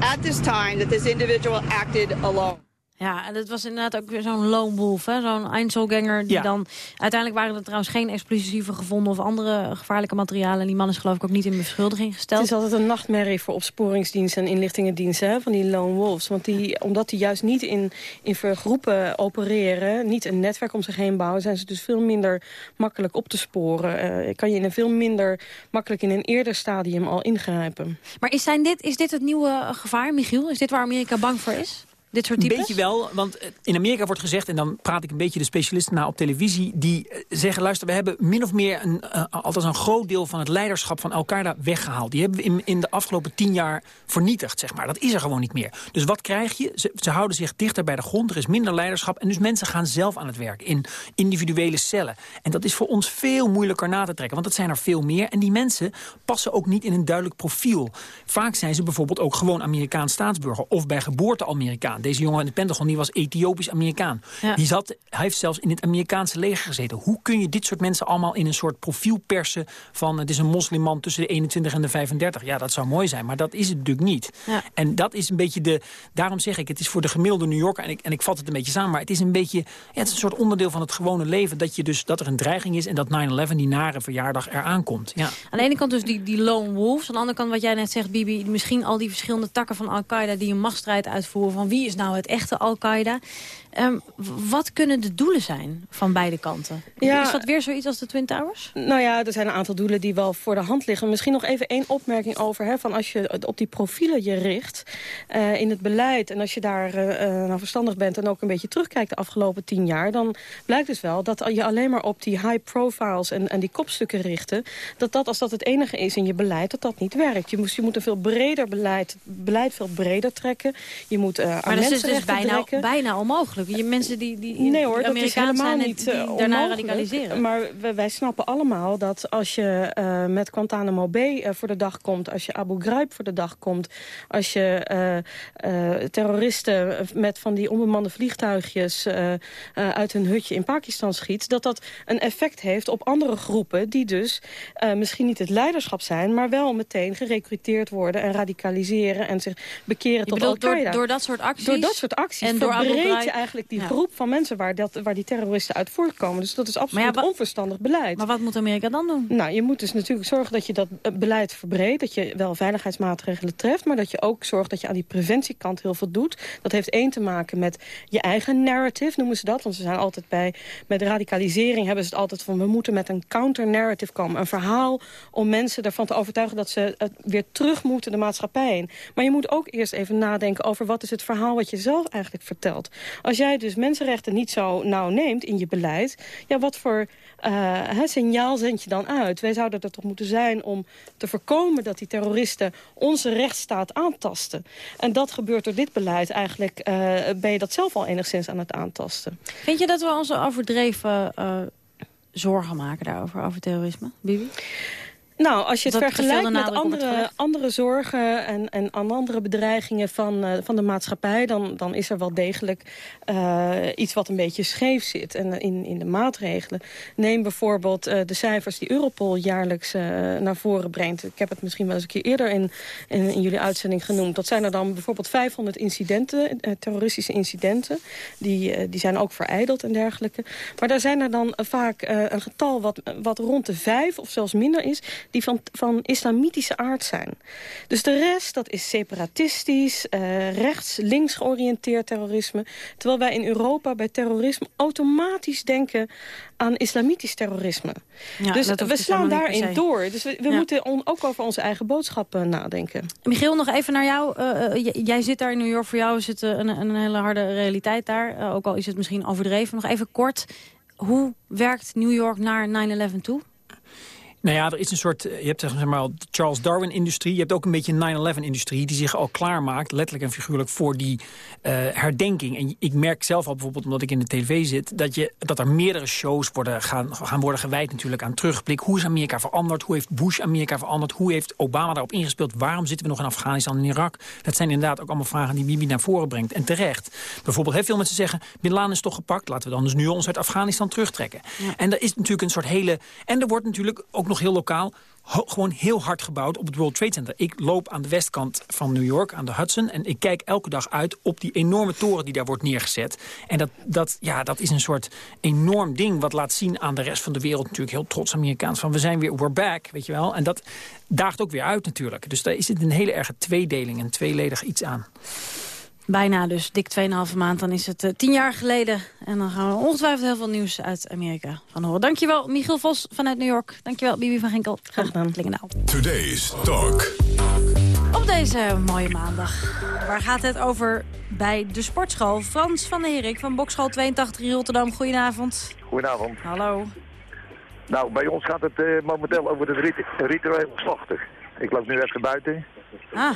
at this time that this individual acted alone. Ja, en dat was inderdaad ook weer zo'n lone wolf, hè? zo'n Einzelganger. Die Ja. dan, uiteindelijk waren er trouwens geen explosieven gevonden of andere gevaarlijke materialen. En die man is geloof ik ook niet in beschuldiging Het gesteld. is altijd een nachtmerrie voor opsporingsdiensten en inlichtingendiensten hè, van die lone wolves. Want die, omdat die juist niet in, in groepen opereren, niet een netwerk om zich heen bouwen, zijn ze dus veel minder makkelijk op te sporen. Eh, kan je in een veel minder makkelijk in een eerder stadium al ingrijpen. Maar is, zijn dit, is dit het nieuwe gevaar, Michiel? Is dit waar Amerika bang voor is? Dit soort types? beetje wel, want eh, in Amerika wordt gezegd... en dan praat ik een beetje de specialisten na op televisie... die eh, zeggen, luister, we hebben min of meer... Een, uh, althans een groot deel van het leiderschap van Al-Qaeda weggehaald. Die hebben we in, in de afgelopen tien jaar vernietigd, zeg maar. Dat is er gewoon niet meer. Dus wat krijg je? Ze, ze houden zich dichter bij de grond, er is minder leiderschap... en dus mensen gaan zelf aan het werk in individuele cellen. En dat is voor ons veel moeilijker na te trekken, want dat zijn er veel meer. En die mensen passen ook niet in een duidelijk profiel. Vaak zijn ze bijvoorbeeld ook gewoon Amerikaans staatsburger... of bij geboorte Amerikaan. Deze jongen in de Pentagon die was Ethiopisch-Amerikaan. Ja. Die zat, hij heeft zelfs in het Amerikaanse leger gezeten. Hoe kun je dit soort mensen allemaal in een soort profiel persen... van het is een moslimman tussen de 21 en de 35? Ja, dat zou mooi zijn, maar dat is het natuurlijk niet. Ja. En dat is een beetje de... Daarom zeg ik, het is voor de gemiddelde New Yorker... en ik, en ik vat het een beetje samen, maar het is een beetje... Ja, het is een soort onderdeel van het gewone leven... dat, je dus, dat er een dreiging is en dat 9-11, die nare verjaardag, eraan komt. Ja. Aan de ene kant dus die, die lone wolves. Aan de andere kant wat jij net zegt, Bibi... misschien al die verschillende takken van Al-Qaeda... die een machtsstrijd uitvoeren van wie is nou het echte Al-Qaeda. Um, wat kunnen de doelen zijn van beide kanten? Ja. Is dat weer zoiets als de Twin Towers? Nou ja, er zijn een aantal doelen die wel voor de hand liggen. Misschien nog even één opmerking over. Hè, van als je op die profielen je richt uh, in het beleid... en als je daar uh, nou verstandig bent en ook een beetje terugkijkt de afgelopen tien jaar... dan blijkt dus wel dat je alleen maar op die high profiles en, en die kopstukken richten... dat dat, als dat het enige is in je beleid, dat dat niet werkt. Je moet, je moet een veel breder beleid, beleid veel breder trekken. Je moet uh, maar dat is dus bijna, bijna onmogelijk. Je mensen die, die nee hoor, dat is helemaal zijn niet die uh, daarna radicaliseren. Maar wij, wij, snappen allemaal dat als je uh, met Guantanamo Bay uh, voor de dag komt... als je Abu Ghraib voor de dag komt... als je terroristen met van die onbemande vliegtuigjes... uit hun hutje in Pakistan schiet... dat dat een effect heeft op andere groepen... die dus misschien niet het leiderschap zijn... maar wel meteen gerecruiteerd worden en radicaliseren... en zich bekeren je tot Al-Qaeda. Door, door dat soort acties? Door dat soort acties. En door verbreed je eigenlijk die ja. groep van mensen waar, dat, waar die terroristen uit voortkomen. Dus dat is absoluut ja, onverstandig beleid. Maar wat moet Amerika dan doen? Nou, je moet dus natuurlijk zorgen dat je dat beleid verbreedt. Dat je wel veiligheidsmaatregelen treft. Maar dat je ook zorgt dat je aan die preventiekant heel veel doet. Dat heeft één te maken met je eigen narrative, noemen ze dat. Want ze zijn altijd bij, met radicalisering hebben ze het altijd van... we moeten met een counter-narrative komen. Een verhaal om mensen ervan te overtuigen... dat ze weer terug moeten de maatschappij in. Maar je moet ook eerst even nadenken over wat is het verhaal wat je zelf eigenlijk vertelt. Als jij dus mensenrechten niet zo nauw neemt in je beleid... ja, wat voor uh, signaal zend je dan uit? Wij zouden er toch moeten zijn om te voorkomen dat die terroristen onze rechtsstaat aantasten. En dat gebeurt door dit beleid eigenlijk, uh, ben je dat zelf al enigszins aan het aantasten. Vind je dat we onze overdreven uh, zorgen maken daarover, over terrorisme, Bibi? Nou, als je het vergelijkt met andere, andere zorgen en, en andere bedreigingen van, uh, van de maatschappij... Dan, dan is er wel degelijk uh, iets wat een beetje scheef zit. En in, in de maatregelen. Neem bijvoorbeeld uh, de cijfers die Europol jaarlijks naar voren brengt. Ik heb het misschien wel eens een keer eerder in, in, in jullie uitzending genoemd. Dat zijn er dan bijvoorbeeld 500 incidenten, terroristische incidenten. Die, die zijn ook vereideld en dergelijke. Maar daar zijn er dan vaak een getal wat, wat rond de vijf of zelfs minder is die van, van islamitische aard zijn. Dus de rest, dat is separatistisch, uh, rechts, links georiënteerd terrorisme. Terwijl wij in Europa bij terrorisme automatisch denken aan islamitisch terrorisme. Ja, dus we slaan daarin door. Dus we, we ja. moeten on, ook over onze eigen boodschappen nadenken. Michiel, nog even naar jou. Uh, jij zit daar in New York. Voor jou is het een, een hele harde realiteit daar. Uh, ook al is het misschien overdreven. Nog even kort. Hoe werkt New York naar 9-11 toe? Nou ja, er is een soort, je hebt zeg maar de Charles Darwin-industrie. Je hebt ook een beetje een 9-11-industrie die zich al klaarmaakt, letterlijk en figuurlijk, voor die uh, herdenking. En ik merk zelf al bijvoorbeeld, omdat ik in de tv zit, dat, je, dat er meerdere shows worden, gaan, gaan worden gewijd natuurlijk aan terugblik. Hoe is Amerika veranderd? Hoe heeft Bush Amerika veranderd? Hoe heeft Obama daarop ingespeeld? Waarom zitten we nog in Afghanistan en Irak? Dat zijn inderdaad ook allemaal vragen die Bibi naar voren brengt. En terecht. Bijvoorbeeld, heel veel mensen zeggen, Bin Laden is toch gepakt? Laten we dan dus nu ons uit Afghanistan terugtrekken. Ja. En er is natuurlijk een soort hele... En er wordt natuurlijk ook nog heel lokaal gewoon heel hard gebouwd op het World Trade Center. Ik loop aan de westkant van New York, aan de Hudson... en ik kijk elke dag uit op die enorme toren die daar wordt neergezet. En dat, dat, ja, dat is een soort enorm ding wat laat zien aan de rest van de wereld... natuurlijk heel trots Amerikaans van we zijn weer, we're back, weet je wel. En dat daagt ook weer uit natuurlijk. Dus daar is het een hele erge tweedeling, een tweeledig iets aan. Bijna dus, dik 2,5 maand. Dan is het uh, tien jaar geleden. En dan gaan we ongetwijfeld heel veel nieuws uit Amerika van horen. Dankjewel, Michiel Vos vanuit New York. Dankjewel, Bibi van Ginkel. Graag gedaan. Klingendaal. Today's Talk. Op deze mooie maandag. Waar gaat het over bij de sportschool? Frans van Erik van Bokschool 82 in Rotterdam. Goedenavond. Goedenavond. Hallo. Nou, bij ons gaat het uh, momenteel over het rit ritueel slachten. Ik loop nu even buiten. Ah.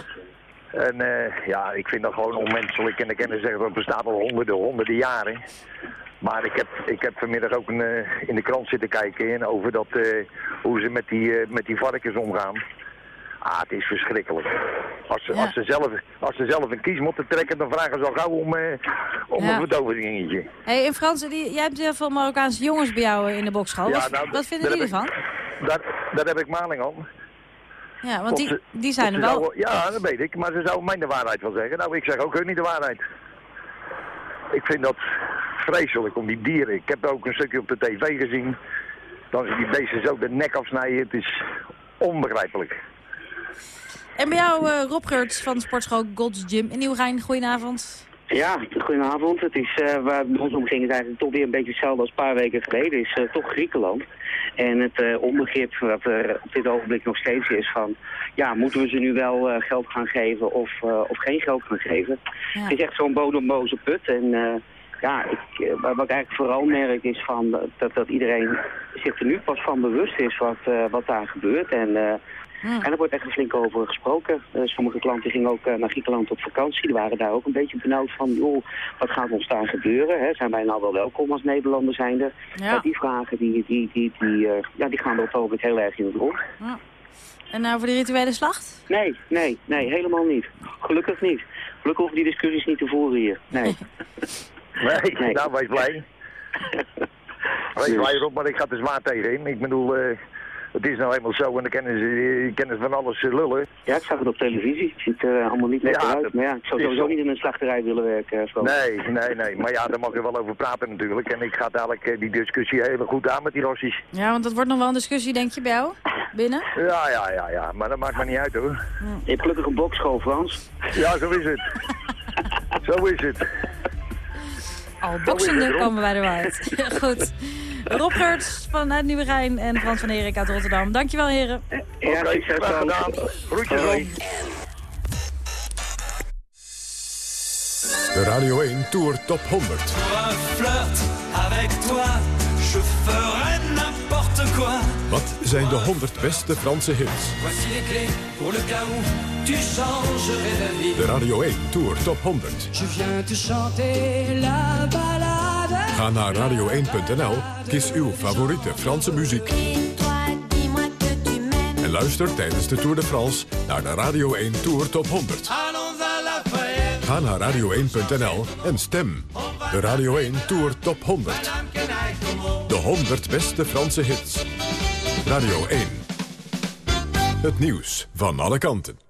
En uh, ja, ik vind dat gewoon onmenselijk. En ik kan zeggen, dat bestaat al honderden, honderden jaren. Maar ik heb, ik heb vanmiddag ook een, uh, in de krant zitten kijken over dat, uh, hoe ze met die, met die varkens omgaan. Ah, het is verschrikkelijk. Als ze, ja. als, ze zelf, als ze zelf een kies moeten trekken, dan vragen ze al gauw om, om ja. een verdoveringetje. hey, in Frans, die, jij hebt heel veel Marokkaanse jongens bij jou in de bokschool. Ja, wat, nou, wat vinden die ervan? Daar, daar heb ik maling aan. Ja, want die, die zijn er wel... Ja, dat weet ik. Maar ze zouden mij de waarheid wel zeggen. Nou, ik zeg ook hun niet de waarheid. Ik vind dat vreselijk om die dieren. Ik heb ook een stukje op de tv gezien. Dan ze die beesten zo de nek afsnijden. Het is onbegrijpelijk. En bij jou uh, Rob Geurts van de sportschool Gold's Gym in Nieuwegein. Goedenavond. Ja, goedenavond. Het is, uh, waar het ons om ging is eigenlijk toch weer een beetje hetzelfde als een paar weken geleden. is uh, toch Griekenland. En het uh, onbegrip wat er op dit ogenblik nog steeds is van... ja, moeten we ze nu wel uh, geld gaan geven of, uh, of geen geld gaan geven? Ja. Het is echt zo'n bodemloze put. En ja, ik, wat ik eigenlijk vooral merk is van dat, dat iedereen zich er nu pas van bewust is wat, wat daar gebeurt. En. En er wordt echt flink over gesproken. Uh, sommige klanten gingen ook uh, naar Griekenland op vakantie. Die waren daar ook een beetje benauwd van, joh, wat gaat ons daar gebeuren? Hè? Zijn wij nou wel welkom als Nederlander zijnde? Ja. Uh, die vragen die, die, die, die, ja, die gaan er op het heel erg in het rond. Ja. En nou voor de rituele slacht? Nee, nee, nee, helemaal niet. Gelukkig niet. Gelukkig hoeven die discussies niet te voeren hier. Nee. nee, nee. nou, wees blij. wees blij Rob, maar ik ga er zwaar tegen in. Ik bedoel het is nou helemaal zo en dan kennen ze, kennen ze van alles eh, lullen. Ja, ik zag het op televisie. Het ziet er allemaal niet lekker ja, uit. Maar ja, ik zou sowieso niet in een slachterij willen werken. Zo. Nee, nee, nee. Maar ja, daar mag je wel over praten natuurlijk. En ik ga dadelijk uh, die discussie heel goed aan met die rossies. Ja, want dat wordt nog wel een discussie, denk je, bij jou? Binnen? Ja, ja, ja, ja. Maar dat maakt me niet uit, hoor. Je hebt gelukkig een bokschool, Frans. Ja, zo is het. zo is het. Al boksende komen wij eruit. Goed. Rob Geurts vanuit Nieuwegein en Frans van Erik uit Rotterdam. Dankjewel, heren. Ja, succes gedaan. Groetjes, De Radio 1 Tour Top 100. Pour un flirt avec toi, je ferai n'importe quoi. Wat zijn de 100 beste Franse hits? Voici les clés pour le cas où tu changerais d'avis. De Radio 1 Tour Top 100. Je viens te chanter la balade. Ga naar radio1.nl, kies uw favoriete Franse muziek. En luister tijdens de Tour de France naar de Radio 1 Tour Top 100. Allons à la fête. Ga naar radio1.nl en stem. De Radio 1 Tour Top 100. De 100 beste Franse hits. Radio 1. Het nieuws van alle kanten.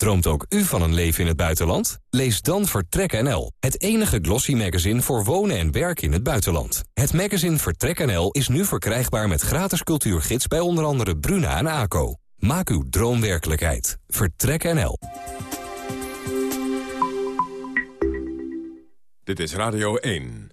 Droomt ook u van een leven in het buitenland? Lees dan Vertrek NL, het enige glossy magazine voor wonen en werken in het buitenland. Het magazine Vertrek NL is nu verkrijgbaar met gratis cultuurgids bij onder andere Bruna en ACO. Maak uw droom werkelijkheid. Vertrek NL. Dit is Radio 1.